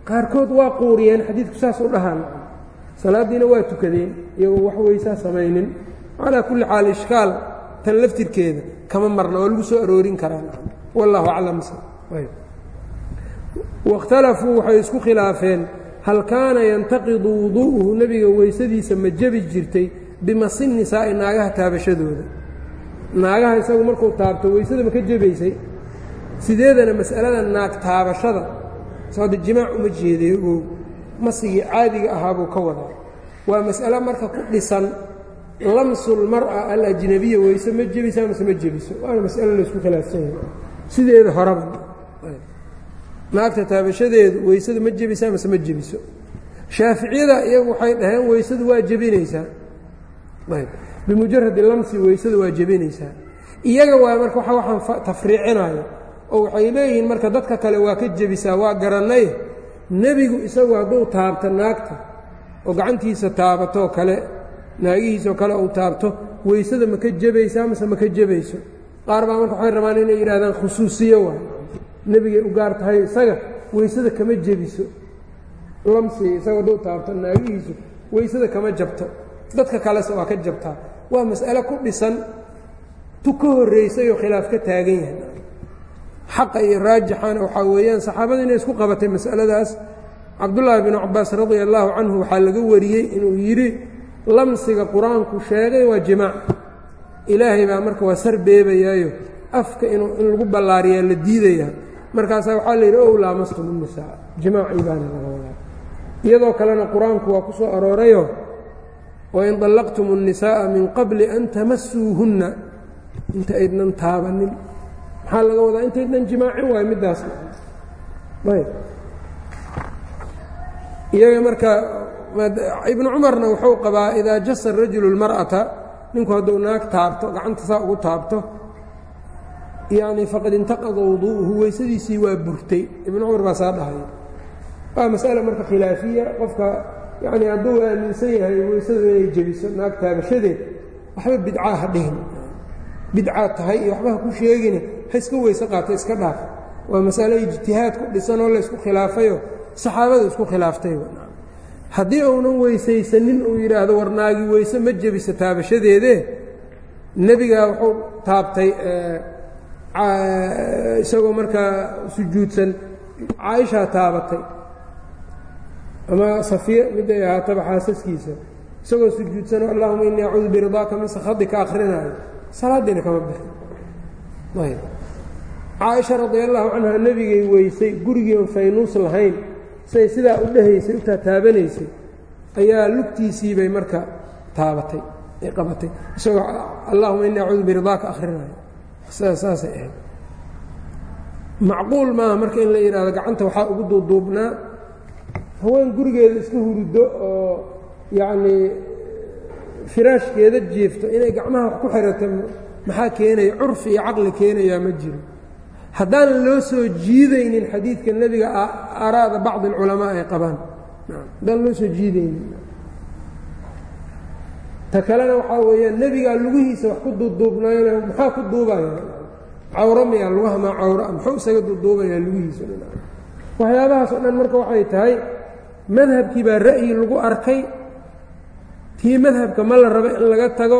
qaarkood waa quuriyeen xadiidku saas u dhahaan. Salaaddiina waa tukadeen iyagoo wax weysaa samaynin. Calaa kulli xaal ishkaal tan laftirkeeda kama marna oo lagu soo aroorin karaa wallahu aclam waاkhtalafuu waxay isku khilaafeen hal kaana yantaqidu wuduu'uhu nebiga weysadiisa ma jebi jirtay bimasi nisaa'i naagaha taabashadooda. Naagaha isagu markuu taabto weysada ma ka jebaysay sideedana mas'alada naag taabashada soada jimaac uma jeedayo oo masigii caadiga ahaabuu ka wadaa. Waa mas'alo marka ku dhisan lamsulmar'a alajnabiya weyse ma jebisaa mase ma jebiso waana mas'alo laysku khilaafsan yahay. Sideeda horaba naagta taabashadeedu weysada ma jebisaa mase ma jebiso. Shaaficiyada iyagu waxay dhaheen weysadu waa jebinaysaa. Bimujaradi lamsi weysada waa jebinaysaa. Iyaga waa marka waa waxaan tafriicinayo oo waxay leeyihiin marka dadka kale waa ka jebisaa waa garannay. Nebigu isagu hadduu taabto naagta oo gacantiisa taabatoo kale naagihiisoo kale uu taabto weysada ma ka jebaysaa mase ma ka jebayso? Qaar baa marka waxay rabaan inay yidhahdaan khusuusiyo waay. Nebigay u gaar tahay isaga weysada kama jebiso. Lamsi isaga hadduu taabto naagihiisu weysada kama jabto. Dadka kalese waa ka jabtaa. Waa mas'ale ku dhisan tu ka horraysay oo khilaaf ka taagan yahay xaqa iyo raajixana waxaa weeyaan saxaabada inay isku qabatay mas'aladaas cabdullaahi binu cabaas radia allaahu canhu waxaa laga wariyey inuu yidhi lamsiga qur-aanku sheegay waa jimaac ilaahay baa marka waa sar beebayaayo afka inuu in lagu ballaariyaa la diidayaa markaasaa waxaa la yidhi ow laamastum unisaa jimaacii baana laga wadaa iyadoo kalena qur-aanku waa ku soo aroorayo wain طallaqtum الnisaaءa min qabli an tamasuuhunna inta aydnan taabanin maxaa laga wadaa? Intaydnan jimaacin waayo middaas ayb. Iyaga marka ibnu cumarna wuxuu qabaa idaa jasa rajulu اlmar'ata ninku hadduu naag taabto gacanta saa ugu taabto yani faqad intaqada wuduu'uhu weysadiisii waa burtay. Ibnu cumar baa saa dhahaya waa mas'ale marka khilaafiya. Qofka yacni hadduu aaminsan yahay weysadu inay jebiso naag taabashadeed waxba bidcaa ha dhihin. Bidcaa tahay iyo waxba ha ku sheegine ha iska weyse qaato iska dhaaf. Waa mas'ale ijtihaad ku dhisan oo la ysku khilaafayo. Saxaabadu isku khilaaftay haddii uunan weysaysanin uu yidhaahdo war naagi weyse ma jebisa taabashadeedee nebigaa wuxuu taabtay isagoo markaa sujuudsan caaishaa taabatay. Ama safiya miday ahaataba xaasaskiisa. Isagoo sujuudsanoo allahuma innii acuudu biridaaka min sakhadi ka akrinaayo salaaddiina kama bixin caaisha radi allahu canha nebigay weysay gurigiion faynuus lahayn say sidaa u dhehaysay u taataabanaysay ayaa lugtiisii bay marka taabatay ay qabatay. Isagoo allahuma innii acuudu biridaaka akrinaayo sidaa saasay ahayd. Macquul maaha marka in la yidhahdo gacanta waxaa ugu duuduubnaa haween gurigeeda iska huruddo oo yacnii firaashkeeda jiifto inay gacmaha wax ku xirato maxaa keenaya curfi iyo caqli keenayaa ma jiro haddaan loo soo jiidaynin xadiidka nebiga aaraada bacdi alculamaa ay qabaan. Haddaan loo soo jiidaynin. Ta kalena waxaa weeyaan nebigaa lugihiisa wax ku duuduubnayna maxaa ku duubaya cawro miyaa lugaha maa cawraa muxuu isaga duuduubayaa lugihiisa waxyaabahaas oo dhan marka waxay tahay madhabkii baa ra'yi lagu arkay. Tii madhabka ma la rabo in laga tago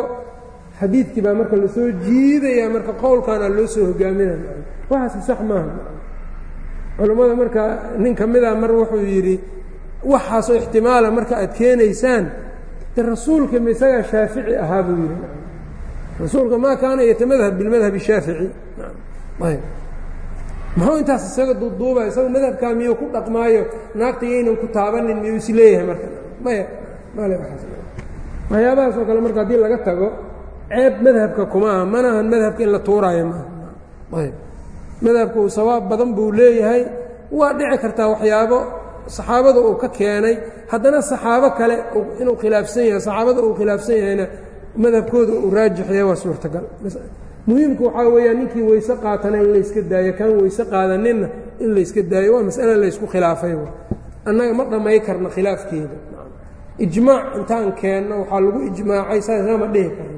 xadiidkii baa marka la soo jiidayaa marka qowlkaana loo soo hogaaminaya waxaasi sax maaha. Culammada marka nin ka mida mar wuxuu yidhi waxaasoo ixtimaala marka aad keenaysaan de rasuulka ma isagaa shaafici ahaa buu yidhi. Rasuulka maa kaana yatamadhab bilmadhabi shaafici. Ayb. Muxuu intaas isaga duuduubaya isaga madhabkaa miyuu ku dhaqmaayo? Naagta yaynan ku taabanin miyuu is leeyahay marka? Maya male waxyaabahaas oo kale marka haddii laga tago ceeb madhabka kuma aha manahan madhabka in la tuuraayo maaha madhabka uu sawaab badan buu leeyahay waa dhici kartaa waxyaabo saxaabada uu ka keenay. Haddana saxaabo kale inuu khilaafsan yahay saxaabada uu khilaafsan yahayna madhabkooda uu raajix yahay waa suurtagal. Muhiimku waxaa weeyaan ninkii weyse qaatana in layska daayo kaan weyse qaadaninna in layska daayo waa mas'ale laysku khilaafay annaga ma dhammay karno khilaafkeeda. Ijmaac intaan keenno waxaa lagu ijmaacay saasama dhihi karno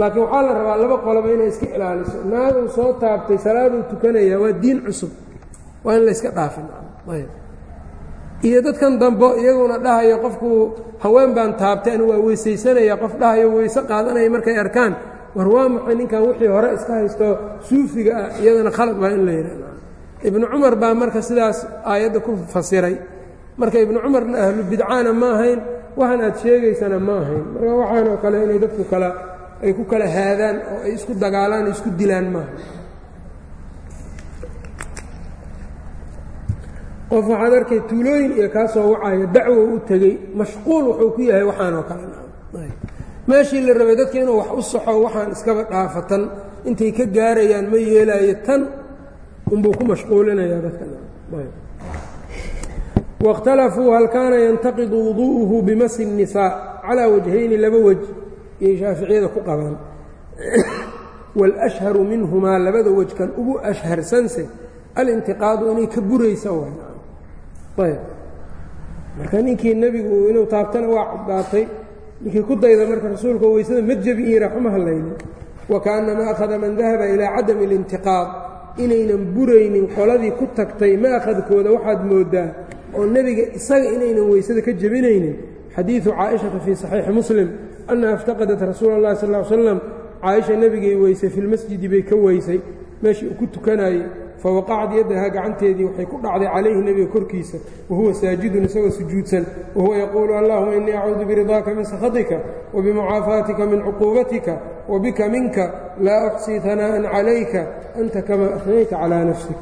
laakiin waxaa la rabaa laba qoloba inay iska ilaaliso. Naaguu soo taabtay salaaduu tukanaya waa diin cusub. Waa in layska dhaafin. Iyo dadkan dambo iyaguna dhahayo qofku haween baan taabtay anu waa weysaysanaya qof dhahayo weyse qaadanaya markay arkaan. War waa maxay ninkan wixii hore iska haysto suufiga ah iyadana khalad baa in la yidhahda ibnu cumar baa marka sidaas aayadda ku fasiray. Marka ibnu cumarna ahlu bidcaana ma ahayn waxan aad sheegaysana ma ahayn. Marka waxaanoo kale inay dadku kala ay ku kala haadaan oo ay isku dagaalaan oo isku dilaan maaha qof waxaad arkay tuulooyin iyo kaasoo wacayo dacwo u tegey mashquul wuxuu ku yahay waxaanoo kale. Meeshii la rabay dadka inuu wax u saxo waxaan iskaba dhaafatan. Intay ka gaarayaan ma yeelaayo tan unbuu ku mashquulinayaa dadkawakhtalafuu hal kaana yantaqidu wuduu'uhu bimasi nisaa calaa wajhayni laba wej iyay shaaficiyada ku qabaan wاlأshharu minhumaa labada wejkan ugu ashharsanse alintiqaadu inay ka buraysa ayb marka ninkii nebigu inuu taabtana waa caddaatay ninkii ku dayda marka rasuulka weysada ma jebi ira xuma hadlaynin wakaأnama akhada man dahaba ilaa cadami اlintiqaad inaynan buraynin qoladii ku tagtay ma'khadkooda waxaad moodaa oo nebiga isaga inaynan weysada ka jebinaynin xadiidu caaishata fii saxiixi muslim annaha اftaqadat rasuula اllahi sal ll slam caaisha nebigay weysay fi lmasjidi bay ka weysay. Meeshii uu ku tukanayey fawaqacad yaddahaa gacanteedii waxay ku dhacday calayhi nebiga korkiisa wahuwa saajidun isagoo sujuudsan wahuwa yaquulu allahuma innii acuudu biridaaka min sakhatika wabimucaafaatika min cuquubatika wabika minka laa uxsii hanaa'an calayka anta kamaa afnayta calaa nafsik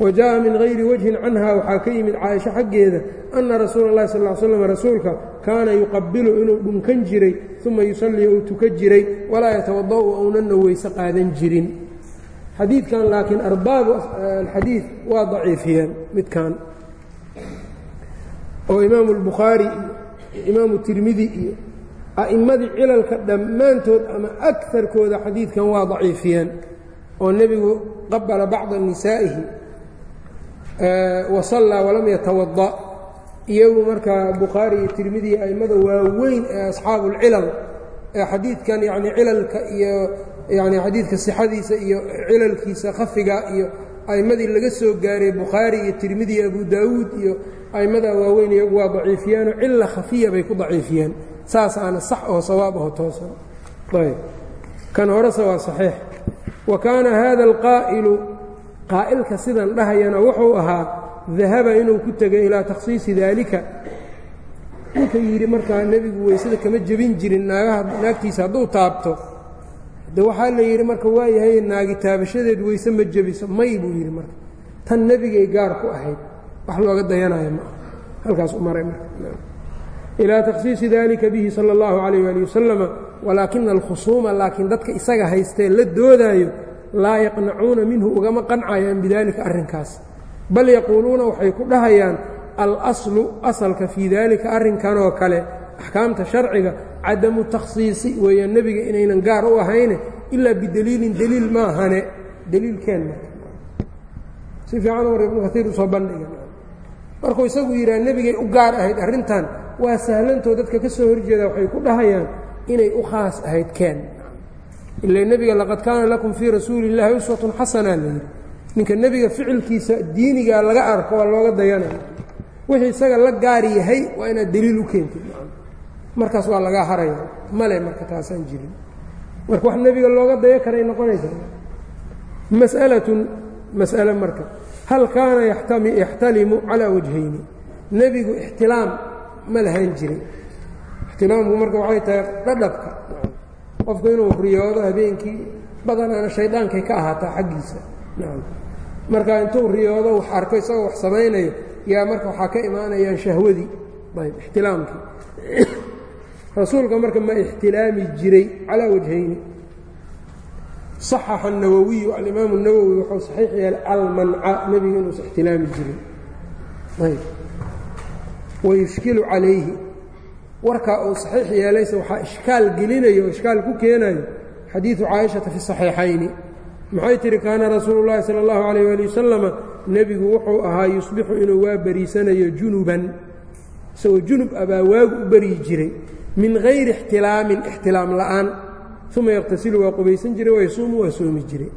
wa jaaءa min hayri wajhin canha waxaa ka yimid caaisho xaggeeda anna rasuula اllahi sal l slam rasuulka kaana yuqabilu inuu dhunkan jiray uma yusallii uu tuka jiray walaa yatawada'u ownanna weyse qaadan jirin xadiidkan laakiin arbaabu alxadiid waa daciifiyeen midkan oo imaamu اlbukhaari iyo imaamu tirmidi iyo a'immadii cilalka dhammaantood ama akarkooda xadiidkan waa daciifiyeen oo nebigu qabala bacda nisaa'ihi wasallaa walam yatawada iyagu markaa bukhaari iyo tirmidi iyo a'immada waaweyn ee asxaabu اlcilal ee xadiidkan yacni cilalka iyo yacni xadiidka sixadiisa iyo cilalkiisa khafiga iyo a'immadii laga soo gaaray bukhaari iyo tirmidi iyo abu daawuud iyo a'immadaa waaweyn iyagu waa daciifiyeenoo cila khafiya bay ku daciifiyeen saasaana sax oo sawaab aho toosan. Ayb kan horese waa saxiix. Wa kaana hada alqaa'ilu qaa'ilka sidan dhahayana wuxuu ahaa dahaba inuu ku tegay ilaa takhsiisi daalika. Ninka yidhi markaa nebigu weysada kama jebin jirin naagtiisa hadduu taabto. De waxaa la yidhi marka waayahay naagi taabashadeed weyse ma jebiso. May buu yidhi marka. Tan nebigay gaar ku ahayd. Wax looga dayanayo ma ah halkaas u maray marka. Ilaa takhsiisi dalika bihi sala اllahu calayh ali wasalama walaakina alkhusuuma laakiin dadka isaga haystee la doodaayo laa yaqnacuuna minhu ugama qancayaan bidalika arrinkaas. Bal yaquuluuna waxay ku dhahayaan alaslu asalka fii daalika arrinkan oo kale axkaamta sharciga cadamu takhsiisi weeyaan nebiga inaynan gaar u ahayne ilaa bideliilin deliil maahane deliilkeen si fiican war ibnu kaiir u soo bandhiga markuu isagu yidhaha nebigay u gaar ahayd arrintan waa sahlantoo dadka ka soo horjeeda waxay ku dhahayaan inay u khaas ahayd keen ila nebiga laqad kaana lakum fii rasuuli illaahi uswatun xasanaa layidhi ninka nebiga ficilkiisa diinigaa laga arko waa looga dayanaya wixii isaga la gaar yahay waa inaad deliil u keentid markaas waa lagaa haraya male marka taasaan jirin. Marka wax nebiga looga dayo karay noqonaysaa mas'alatun mas'ale marka. Hal kaana yaxtalimu calaa wajhayni. Nebigu ixtilaam ma lahaan jirin. Ixtilaamku marka waxay tahay dhadhabka qofku inuu riyoodo habeenkii badanaana shaydaankay ka ahaataa xaggiisa marka intuu riyoodo wax arko isagoo wax samaynayo yaa marka waxaa ka imaanayaan shahwadii ayb ixtilaamkii rasuulka marka ma ixtilaami jiray calaa wajhayni صaxaxa الnawowiyu alimaamu الnawowi wuxuu saxiix yeelay almanca nebiga inuusa ixtilaami jirin ayb wayushkilu calayhi warkaa uu saxiix yeelayse waxaa ishkaal gelinayo oo ishkaal ku keenayo xadiidu caaishata fi saxiixayni. Maxay tihi kaana rasuulu llaahi sala allahu calayh ali wasalama nebigu wuxuu ahaa yusbixu inuu waa berisanayo junuban. Isagoo junub ah abaa waagu u beri jiray min hayri ixtilaamin ixtilaam la'aan. Uma yaqtasilu waa qubaysan jiray wayasuumu waa soomi jiray.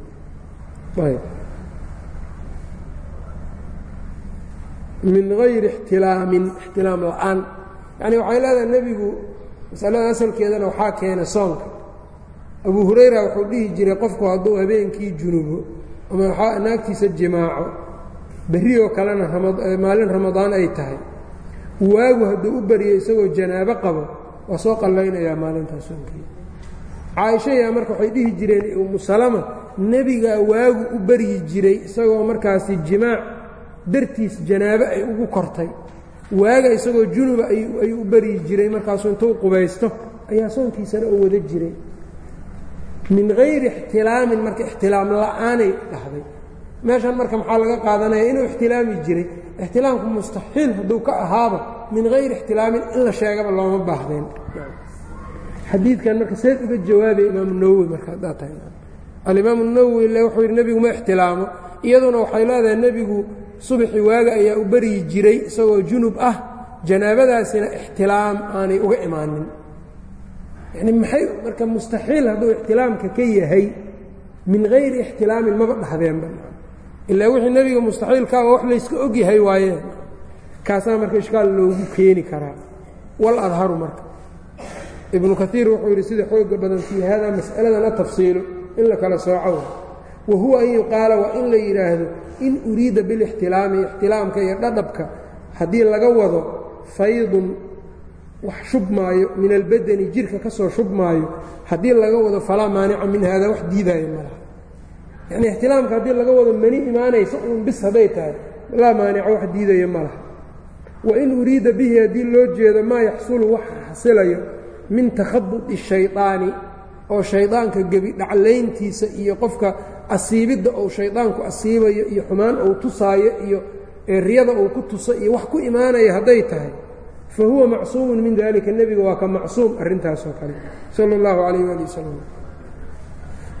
Min hayri ixtilaamin ixtilaam la'aan yacni waxay leedahay nebigu masalada asalkeedana waxaa keena soonka. Abuu hurayra wuxuu dhihi jiray qofku hadduu habeenkii junubo ama naagtiisa jimaaco berri oo kalena maalin ramadaan ay tahay. Waagu hadduu u baryo isagoo janaabo qabo waa soo qallaynayaa maalintaas soonkeeda caaisha yaa marka waxay dhihi jireen umu salama nebigaa waagu u baryi jiray isagoo markaasi jimaac dartiis janaabo ay ugu kortay waaga isagoo junuba ayuu u baryi jiray markaasuu intuu qubaysto ayaa soonkiisana u wada jiray. Min hayri ixtilaamin marka ixtilaam la'aanay dhahday. Meeshan marka maxaa laga qaadanaya inuu ixtilaami jiray? Ixtilaamku mustaxiil hadduu ka ahaaba min hayri ixtilaamin in la sheegaba looma baahdeen. Xadiidkan marka seed uga jawaabaya imaamu nawowi marka haddaa tahay. Alimaamu nawowi le wuxuu yidhi nebigu ma ixtilaamo. Iyaduna waxay leedahay nebigu subaxi waaga ayaa u baryi jiray isagoo junub ah janaabadaasina ixtilaam aanay uga imaanin. Yacni maxay marka mustaxiil hadduu ixtilaamka ka yahay min hayri ixtilaamin maba dhahdeenba ilaa wixii nebiga mustaxiilkaa waa wax layska og yahay waayeen kaasaa marka ishkaal loogu keeni karaa. Wal adharu marka. Ibnu kaiir wuxuu yidhi sida xooga badan fii hada mas'aladan a tafsiilu in la kala sooco. Wa huwa an yuqaala waa in la yidhaahdo in uriida bilixtilaami ixtilaamka iyo dhadhabka haddii laga wado faydun wax shubmaayo min albadani jirka ka soo shubmaayo haddii laga wado falaa maanica min hada wax diidaayo malaha yacni ixtilaamka haddii laga wado mani imaanaysa uun bis hadday tahay laa maanica wax diidayo ma laha. Wa in uriida bihi haddii loo jeedo maa yaxsulu wax xasilayo min takhabudi shaydaani oo shaydaanka gebi dhaclayntiisa iyo qofka asiibidda ou shaydaanku asiibayo iyo xumaan ou tusaayo iyo eeriyada uu ku tuso iyo wax ku imaanaya hadday tahay fa huwa macsuumun min dalika nebiga waa ka macsuum arrintaasoo kale. Sala اllahu calayh waali wasalam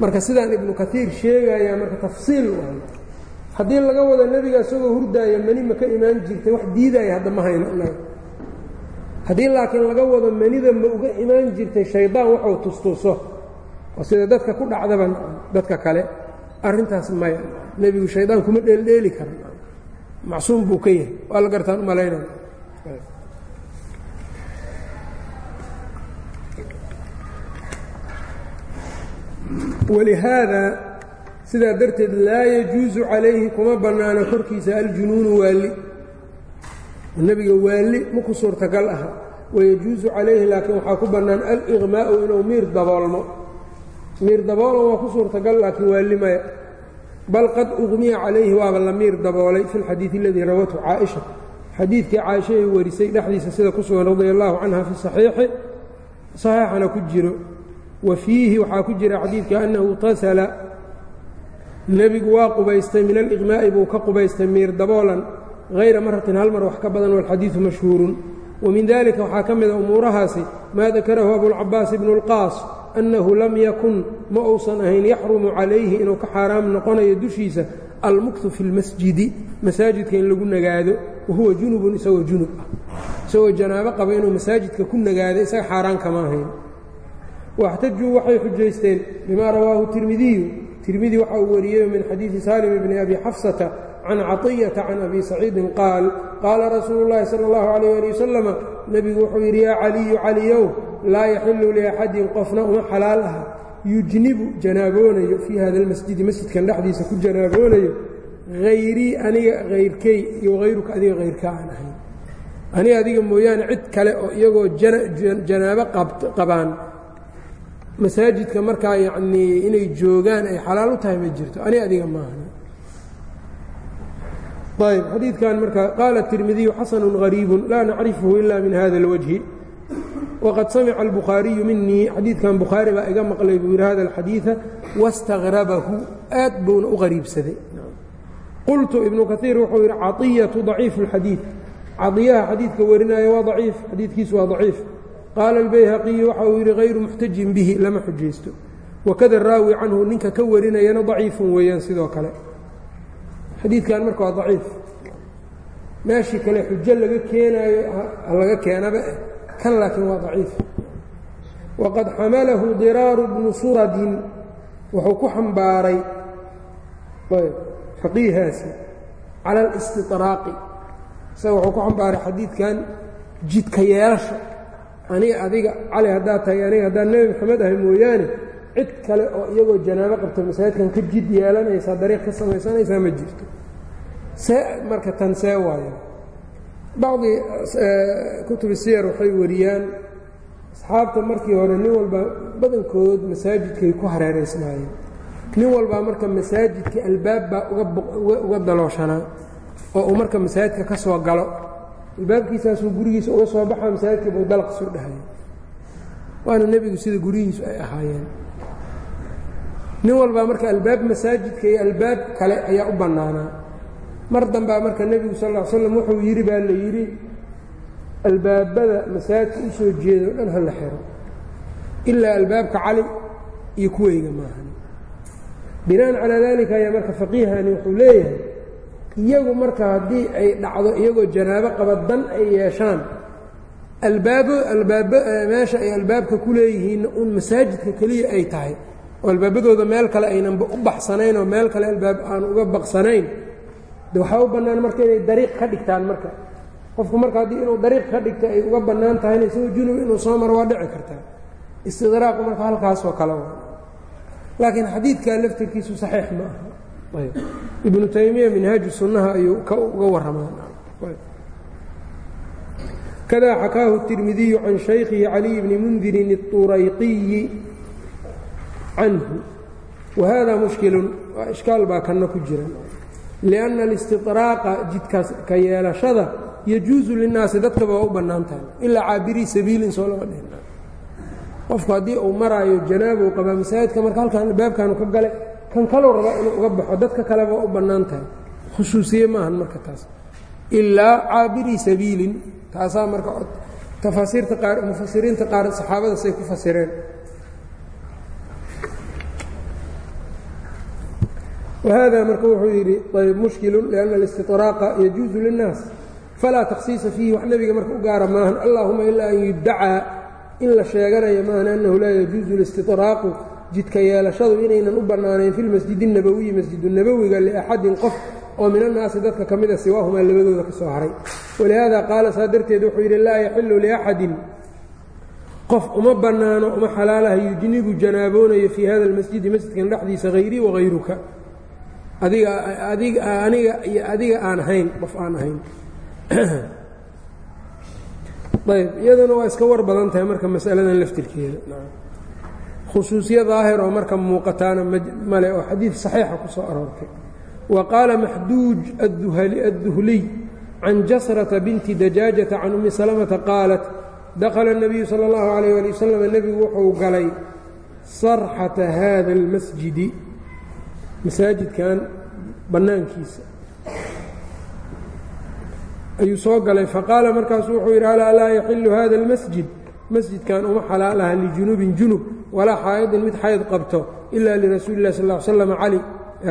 marka sidaan ibnu kaiir sheegayaa marka tafsiil waayo haddii laga wado nebiga isagoo hurdaaya mani ma ka imaan jirtay wax diidaya hadda ma hayno inaga. Haddii laakiin laga wado manida ma uga imaan jirtay shaydaan waxuu tustuso. Oo sida dadka ku dhacdaba dadka kale arrintaas maya nebigu shaydaan kuma dheeldheeli kara macsuum buu ka yahay. Waa la gartaan u malaynaya walihaada sidaa darteed laa yajuusu calayhi kuma bannaano korkiisa aljunuunu waalli. Nebiga waalli maku suurtagal aha. Wayajuusu calayhi laakiin waxaa ku bannaan aliqmaa'u inuu miir daboolmo miir daboolon waa ku suurtagal laakiin waalli maya bal qad uqmiya calayhi waaba la miir daboolay fi lxadiidi aladii rawathu caaisha. Xadiidkii caaisha ay warisay dhexdiisa sida ku sugan radia allahu canha fi saxiixi saxiixana ku jiro. Wa fiihi waxaa ku jira xadiidka annahu tasala nebigu waa qubaystay min aliqmaa'i buu ka qubaystay miir daboolan. Hayra maratin hal mar wax ka badan walxadiidu mashhuurun. Wa min dalika waxaa ka mida umuurahaasi maa dakarahu abulcabaas ibnu اlqaas annahu lam yakun ma uusan ahayn yaxrumu calayhi inuu ka xaaraam noqonayo dushiisa almuktu fi lmasjidi masaajidka in lagu nagaado wahuwa junubun isagoo junub ah isagoo janaabo qaba inuu masaajidka ku nagaado isaga xaaraan kama ahayn waxtajuu waxay xujaysteen bimaa rawaahu tirmidiyu tirmidi waxa uu wariyey min xadiidi saalim bni abi xafsata can caطiyata can abi saciidin qaal qaala rasuulu اllahi salى اllahu alayh ali wasalama nebigu wuxuu yidhi yaa caliyu caliyow laa yaxilu liaxadin qofna uma xalaal aha yujnibu janaaboonayo fii hada اlmasjidi masjidkan dhexdiisa ku janaaboonayo hayrii aniga hayrkey iyo hayruka adiga hayrkaa aan ahayn aniga adiga mooyaane cid kale oo iyagoo janaabo qabaan masaajidka markaa yacnii inay joogaan ay xalaal u tahay ma jirto ani adiga maaha ayb xadiidkan marka qaala التirmidiyu xasanu غariibu laa nacrifhu ila min hada اlwجhi waqad samica الbukhaariyu minii xadiidkan bukhaari baa iga maqlay buu yidhi hada اlxadiiثa waاstagrabahu aad buuna u qariibsaday qultu ibnu kaiir wuxuu yidhi caطiyaةu ضaciifu اlxadiiث caطiyaha xadiidka warinaya waa ضaciif xadiidkiisu waa ضaciif qaala اlbayhaqiyu waxa uu yidhi hayru muxtajin bihi lama xujaysto wakada raawi canhu ninka ka warinayana ضaciifun weeyaan sidoo kale xadiidkan marka waa daciif. Meeshii kale xujo laga keenaayo laga keenaba eh kan laakiin waa daciif. Waqad xamalahu diraaru bnu suradin wuxuu ku xambaaray faqiihaasi cala alistiطraaqi isaga wuxuu ku xambaaray xadiidkan jidka yeelasha aniga adiga cali haddaad tahay aniga haddaan nebi maxamed ahay mooyaane cid kale oo iyagoo janaabo qabta masaajidkan ka jid yeelanaysaa dariiq ka samaysanaysaa ma jirto. See marka tan see waayo. Bacdi kutubi siyar waxay wariyaan asxaabta markii hore nin walba badankood masaajidkay ku hareeraysnaayeen. Nin walbaa marka masaajidka albaab baa uga dalooshanaa oo uu marka masaajidka ka soo galo. Albaabkiisaasuu gurigiisa uga soo baxaa masaajidkii buu dalaq soo dhahaya waana nebigu sida guryihiisu ay ahaayeen nin walbaa marka albaab masaajidka iyo albaab kale ayaa u bannaanaa. Mar dambaa marka nebigu sal ll slam wuxuu yidhi baa la yidhi albaabada masaajidka u soo jeeda o dhan ha la xiro ilaa albaabka cali iyo kuweyga maahan binaan calaa daalika ayaa marka faqiihani wuxuu leeyahay iyagu marka haddii ay dhacdo iyagoo janaabo qaba dan ay yeeshaan albaabo albaabo meesha ay albaabka ku leeyihiinna uun masaajidka keliya ay tahay oo albaabadooda meel kale aynan u baxsanayn oo meel kale albaab aan uga baqsanayn. Waxaa u bannaan marka inay dariiq ka dhigtaan marka. Qofku marka haddii inuu dariiq ka dhigta ay uga bannaan tahayna isagoo junub inuu soo maro waa dhici kartaa istidraaqu marka halkaasoo kale laakiin xadiidkaa laftirkiisu saxiix ma aha. Ibnu taymiya minhaaju sunnaha ayuu ka uga warramaa kadaa xakaahu tirmidiyu can shaykhihi caliy bni mundirin اturayqiyi canhu. Wahada mushkilun ishkaal baa kanna ku jira. Lianna alistiطraaqa jidkaas ka yeelashada yajuusu linnaasi dadkaba waa u bannaan tahay. Ilaa caabirii sabiilin soo laga dheh qofku haddii uu maraayo janaabow qabaa masaajidka marka halkaan baabkaanu ka gale kan kalou raba inuu uga baxo dadka kaleba u bannaan tahay. Khusuusiye maahan marka taas. Ilaa caabirii sabiilin taasaa marka tafaasiirta qaar mufasiriinta qaar saxaabadasay ku fasireen. wahada marka wuxuu yidhi ayb mushkilu lianna alistiطraaqa yajuuzu linnaas falaa takhsiisa fiihi wax nebiga marka u gaara maahan allahuma ilaa an yudacaa in la sheeganayo maahan annahu laa yajuuzu اlistiطraaqu jidka yeelashadu inaynan u bannaanayn fi lmasjid الnabowiyi masjidunabowiga liaxadin qof oo min annaasi dadka ka mida siwaahumaa labadooda ka soo haray walihaada qaala saa darteed wuxuu yidhi laa yaxilu liaxadin qof uma bannaano uma xalaalaha yujnibu janaaboonayo fii hada اlmasjidi masjidkan dhexdiisa hayrii wahayruka adiga adiga aniga iyo adiga aan ahayn qof aan ahayn ayb iyaduna waa iska war badan tahay marka masaladan laftirkeeda khusuusiya daahir oo marka muuqataana male oo xadiid saxiixa ku soo aroortay wa qaala maxduuj adduhliy can jasrata binti dajaajata can ummi salamata qaalat dakhala الnabiyu salى اllahu alayh ali wasalam nebigu wuxuu galay sarxata hada اlmasjidi masaajidkan bannaankiisa ayuu soo galay faqaala markaasuu wuxuu yidhi alaa laa yaxilu hada اlmasjid masjidkan uma xalaalaha lijunubin junub walaa xaa'idin mid xayd qabto ila lirasuuli اlah sal ll slam cali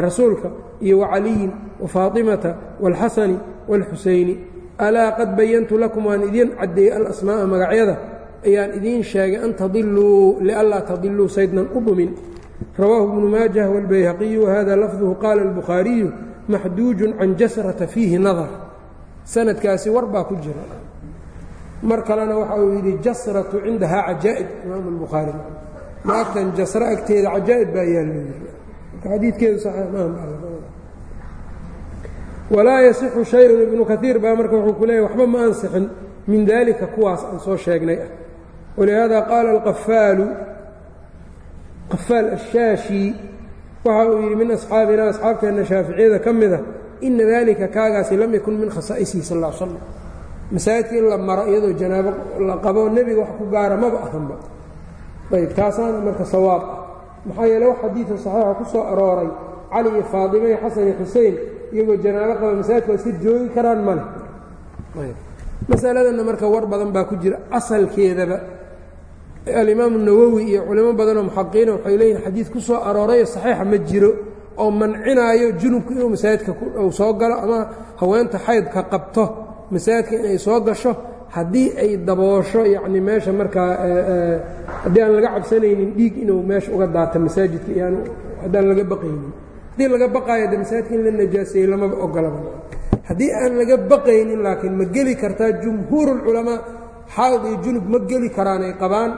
rasuulka iyo wacaliyin wafaatimata wاlxasani wاlxusayni alaa qad bayantu lakum waan idiin caddeeyey alasmaa'a magacyada ayaan idiin sheegay an tadiluu lianlaa tadiluu saydnan u dhumin rawaahu bnu maajah wاlbayhaqiyu wahada lafduhu qaala اlbukhaariyu maxduujun can jasrata fiihi nadar sanadkaasi war baa ku jira mar kalena waxa uu yidhi jasratu cindahaa cajaa'ib imaam اlbukhaari maagtan jasro agteeda cajaa'ib baa yaallo marka xadiidkeedu saxiix maaha walaa yasixu shayun ibnu kaiir baa marka wuxuu ku leeyahy waxba ma ansixin min dalika kuwaas aan soo sheegnay ah walihaada qaala alqafaalu qafaal ashaashi waxa uu yidhi min asxaabina asxaabteenna shaaficiyada ka mida ina dalika kaagaasi lam yakun min khasaa'isihi sal l slam masaajidka in la maro iyadoo janaabo la qabo nebiga wax ku gaara maba ahanba. Ayb taasaana marka sawaab ah. Maxaa yeele wax xadiida saxiixa ku soo arooray cali iyo faadime iyo xasan iyo xusein iyagoo janaabo qaba masaajidka iska joogi karaan male. Masaladanna marka war badan baa ku jira asalkeedaba alimaamu nawowi iyo culimo badanoo muxaqiqiina waxay leeyihiin xadiid ku soo aroorayo saxiixa ma jiro oo mancinaayo junubku inuu masaajidka uu soo galo ama haweenta xaydka qabto. Masaajidka inay soo gasho haddii ay daboosho yacni meesha markaa haddii aan laga cabsanaynin dhiig inuu meesha uga daato masaajidka iyo haddaan laga baqaynin. Haddii laga baqaayo de masaajidka in la najaaseeyey lamaba ogolaba haddii aan laga baqaynin laakiin ma geli kartaa jumhuurulculamaa xaad iyo junub ma geli karaan ay qabaan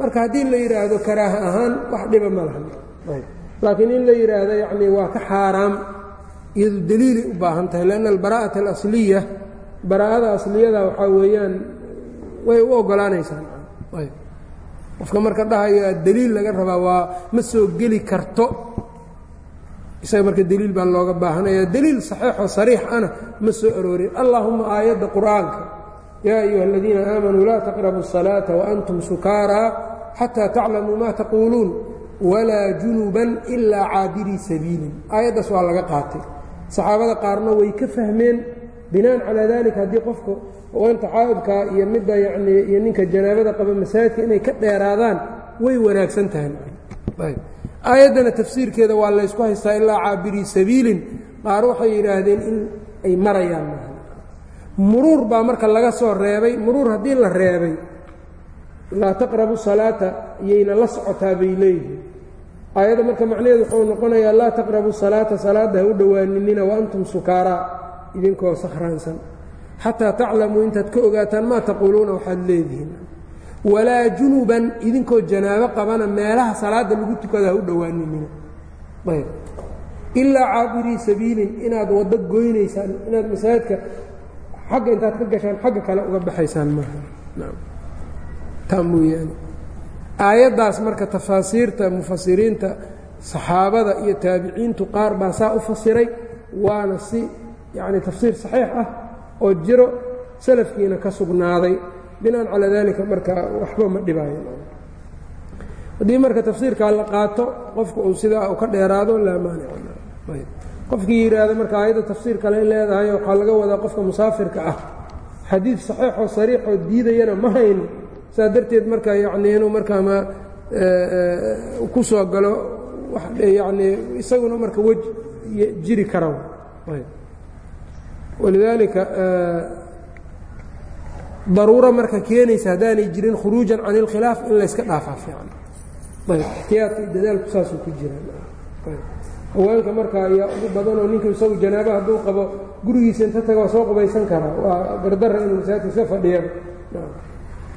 marka haddii la yidhaahdo karaaha ahaan wax dhiba ma lahan laakiin in la yidhaahdo yacni waa ka xaaraam iyadu daliilay u baahan tahay lianna albaraa'ata alasliya baraa'ada asliyada waxaa weeyaan way u oggolaanaysaa. Qofka marka dhahayo daliil laga rabaa waa ma soo geli karto isaga marka deliil baa looga baahanaya deliil saxiixoo sariix ana ma soo aroorin. Allaahuma aayadda qur'aanka yaa ayuha aladiina aamanuu laa taqrabu الsalaaةa waantum sukaaraa xataa taclamuu ma taquuluun walaa junuban ilaa caabirii sabiilin aayaddaas waa laga qaatay saxaabada qaarna way ka fahmeen binaan calaa dalika haddii qofka haweenta xaa'idkaa iyo midda yanii iyo ninka janaabada qaba masaajidka inay ka dheeraadaan way wanaagsan tahay aayaddana tafsiirkeeda waa laysku haystaa ilaa caabirii sabiilin qaar waxay yidhaahdeen in ay marayaan maaha muruur baa marka laga soo reebay. Muruur haddii la reebay laa taqrabu salaata iyayna la socotaa bay leeyihiin. Aayadda marka macnaheedu wuxuu noqonayaa laa taqrabu salaata salaadda ha u dhowaaninina wa sukaaraa. Idinkoo sakhraansan. Xataa taclamuu intaad ka ogaataan maa taquuluuna waxaad leedihiin. Walaa junuban idinkoo janaabo qabana meelaha salaadda lagu tukada ha u dhowaaninina ayb. Ilaa caabirii sabiilin inaad waddo goynaysaan inaad masaajidka xagga intaad ka gashaan xagga kale uga baxaysaan maaha. Taa mooyaane. Aayaddaas marka tafaasiirta mufasiriinta saxaabada iyo taabiciintu qaar baa saa u fasiray waana si yacni tafsiir saxiix ah oo jiro salafkiina ka sugnaaday. Binaan calaa dalika marka waxba ma dhibaayo haddii marka tafsiirkaa la qaato qofka uu sidaa u ka dheeraado laa maanic qofkii yidhaahda marka aayadda tafsiir kale leedahay waxaa laga wadaa qofka musaafirka ah. Xadiid saxiixoo sariixoo diidayana ma hayno saa darteed marka yacni inuu markaa ma ku soo galo yacni isaguna marka wej jiri kara walidaalika daruuro marka keenaysa haddaanay jirin khuruujan can ilkhilaaf in layska dhaafaa fiican. Ayb. Ixtiyaadka iyo dadaalku saasuu ku jiraa haweenka marka ayaa ugu badanoo ninku isagu janaaba hadduu qabo gurigiisa inta taga waa soo qubaysan karaa waa gardarra inuu masaajidka iska fadhiya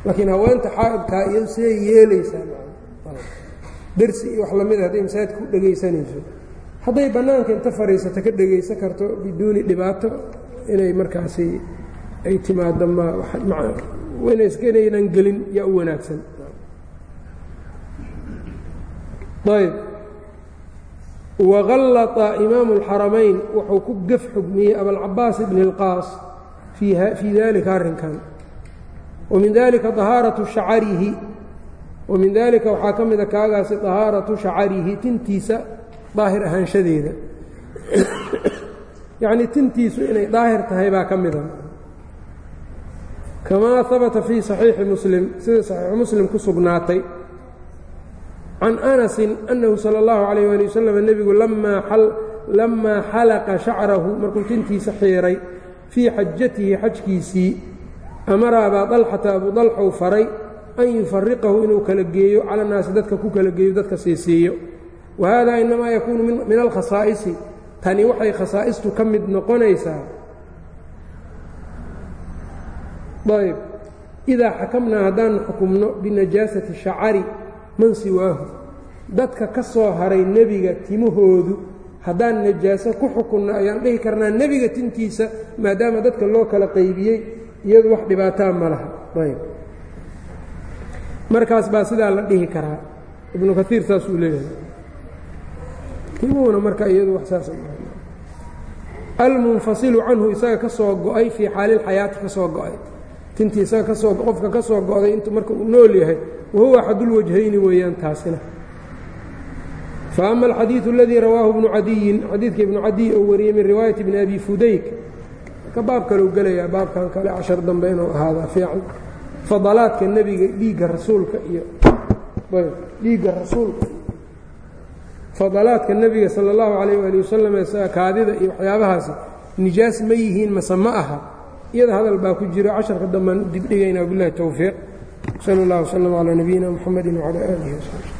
laakiin haweenta xaa'idkaa iyadu siday yeelaysaa dersi iyo wax lamida hadday masaajidka ku dhegaysanayso hadday bannaanka inta fadhiisato ka dhegaysan karto biduuni dhibaato inay markaasi ay timaado ma inaynan gelin yaa u wanaagsan. Ayb waqallata imaamu alxaramayn wuxuu ku gaf xugmiyey abalcabaas ibni اlqaas fii dalika arrinkan wamin dalika ahaaratu shacarihi wa dalika waxaa ka mida kaagaasi ahaaratu shacarihi tintiisa daahir ahaanshadeeda yacnii tintiisu inay daahir tahay baa ka mida kamaa habata fii saxiixi muslim sida saxiixu muslim ku sugnaatay can anasin annahu sala allahu calayh waali wasalam nebigu lamaa xalaqa shacrahu markuu tintiisa xiiray fii xajatihi xajkiisii amara abaa dalxata abuu dalxow faray an yufariqahu inuu kala geeyo cala naasi dadka ku kala geeyo dadka siisiiyo wa hada inamaa yakuunu min alkhasaa'isi tani waxay khasaa'istu ka mid noqonaysaa ayb idaa xakamnaa haddaanu xukumno binajaasati shacari man siwaahu dadka ka soo haray nebiga timahoodu haddaan najaaso ku xukunno ayaan dhihi karnaa nebiga tintiisa maadaama dadka loo kala qaybiyey iyadu wax dhibaataa ma laha. Ayb. Markaas baa sidaa la dhihi karaa. Ibnu kaiir saasuu leeyahay. Timuhuna marka iyadu wax saas almunfasilu canhu isaga ka soo go'ay fii xaalilxayaati ka soo go'ay tintii isaga ka soo qofka ka soo go-day intuu marka uu nool yahay wahuwa axadulwajhayni weeyaan taasina. Faama alxadiidu aladii rawaahu ibnu cadiyin xadiidka ibnu cadiy oo wariyey min riwaayati bni abi fudayk marka baab kale u gelayaa baabkan kale cashar dambe inuu ahaadaa fiican. Fadalaadka nebiga dhiigga rasuulka iyo dhiigga rasuulka. Fadalaadka nebiga sala allahu calayh waali wasalam ee kaadida iyo waxyaabahaasi nijaas ma yihiin mase ma aha iyada hadal baa ku jiro casharka dambaan dibdhigaynaa bilahi towfiiq sal اllah wslm calaa nabiyina mxamedi wcalaa aalih wsabi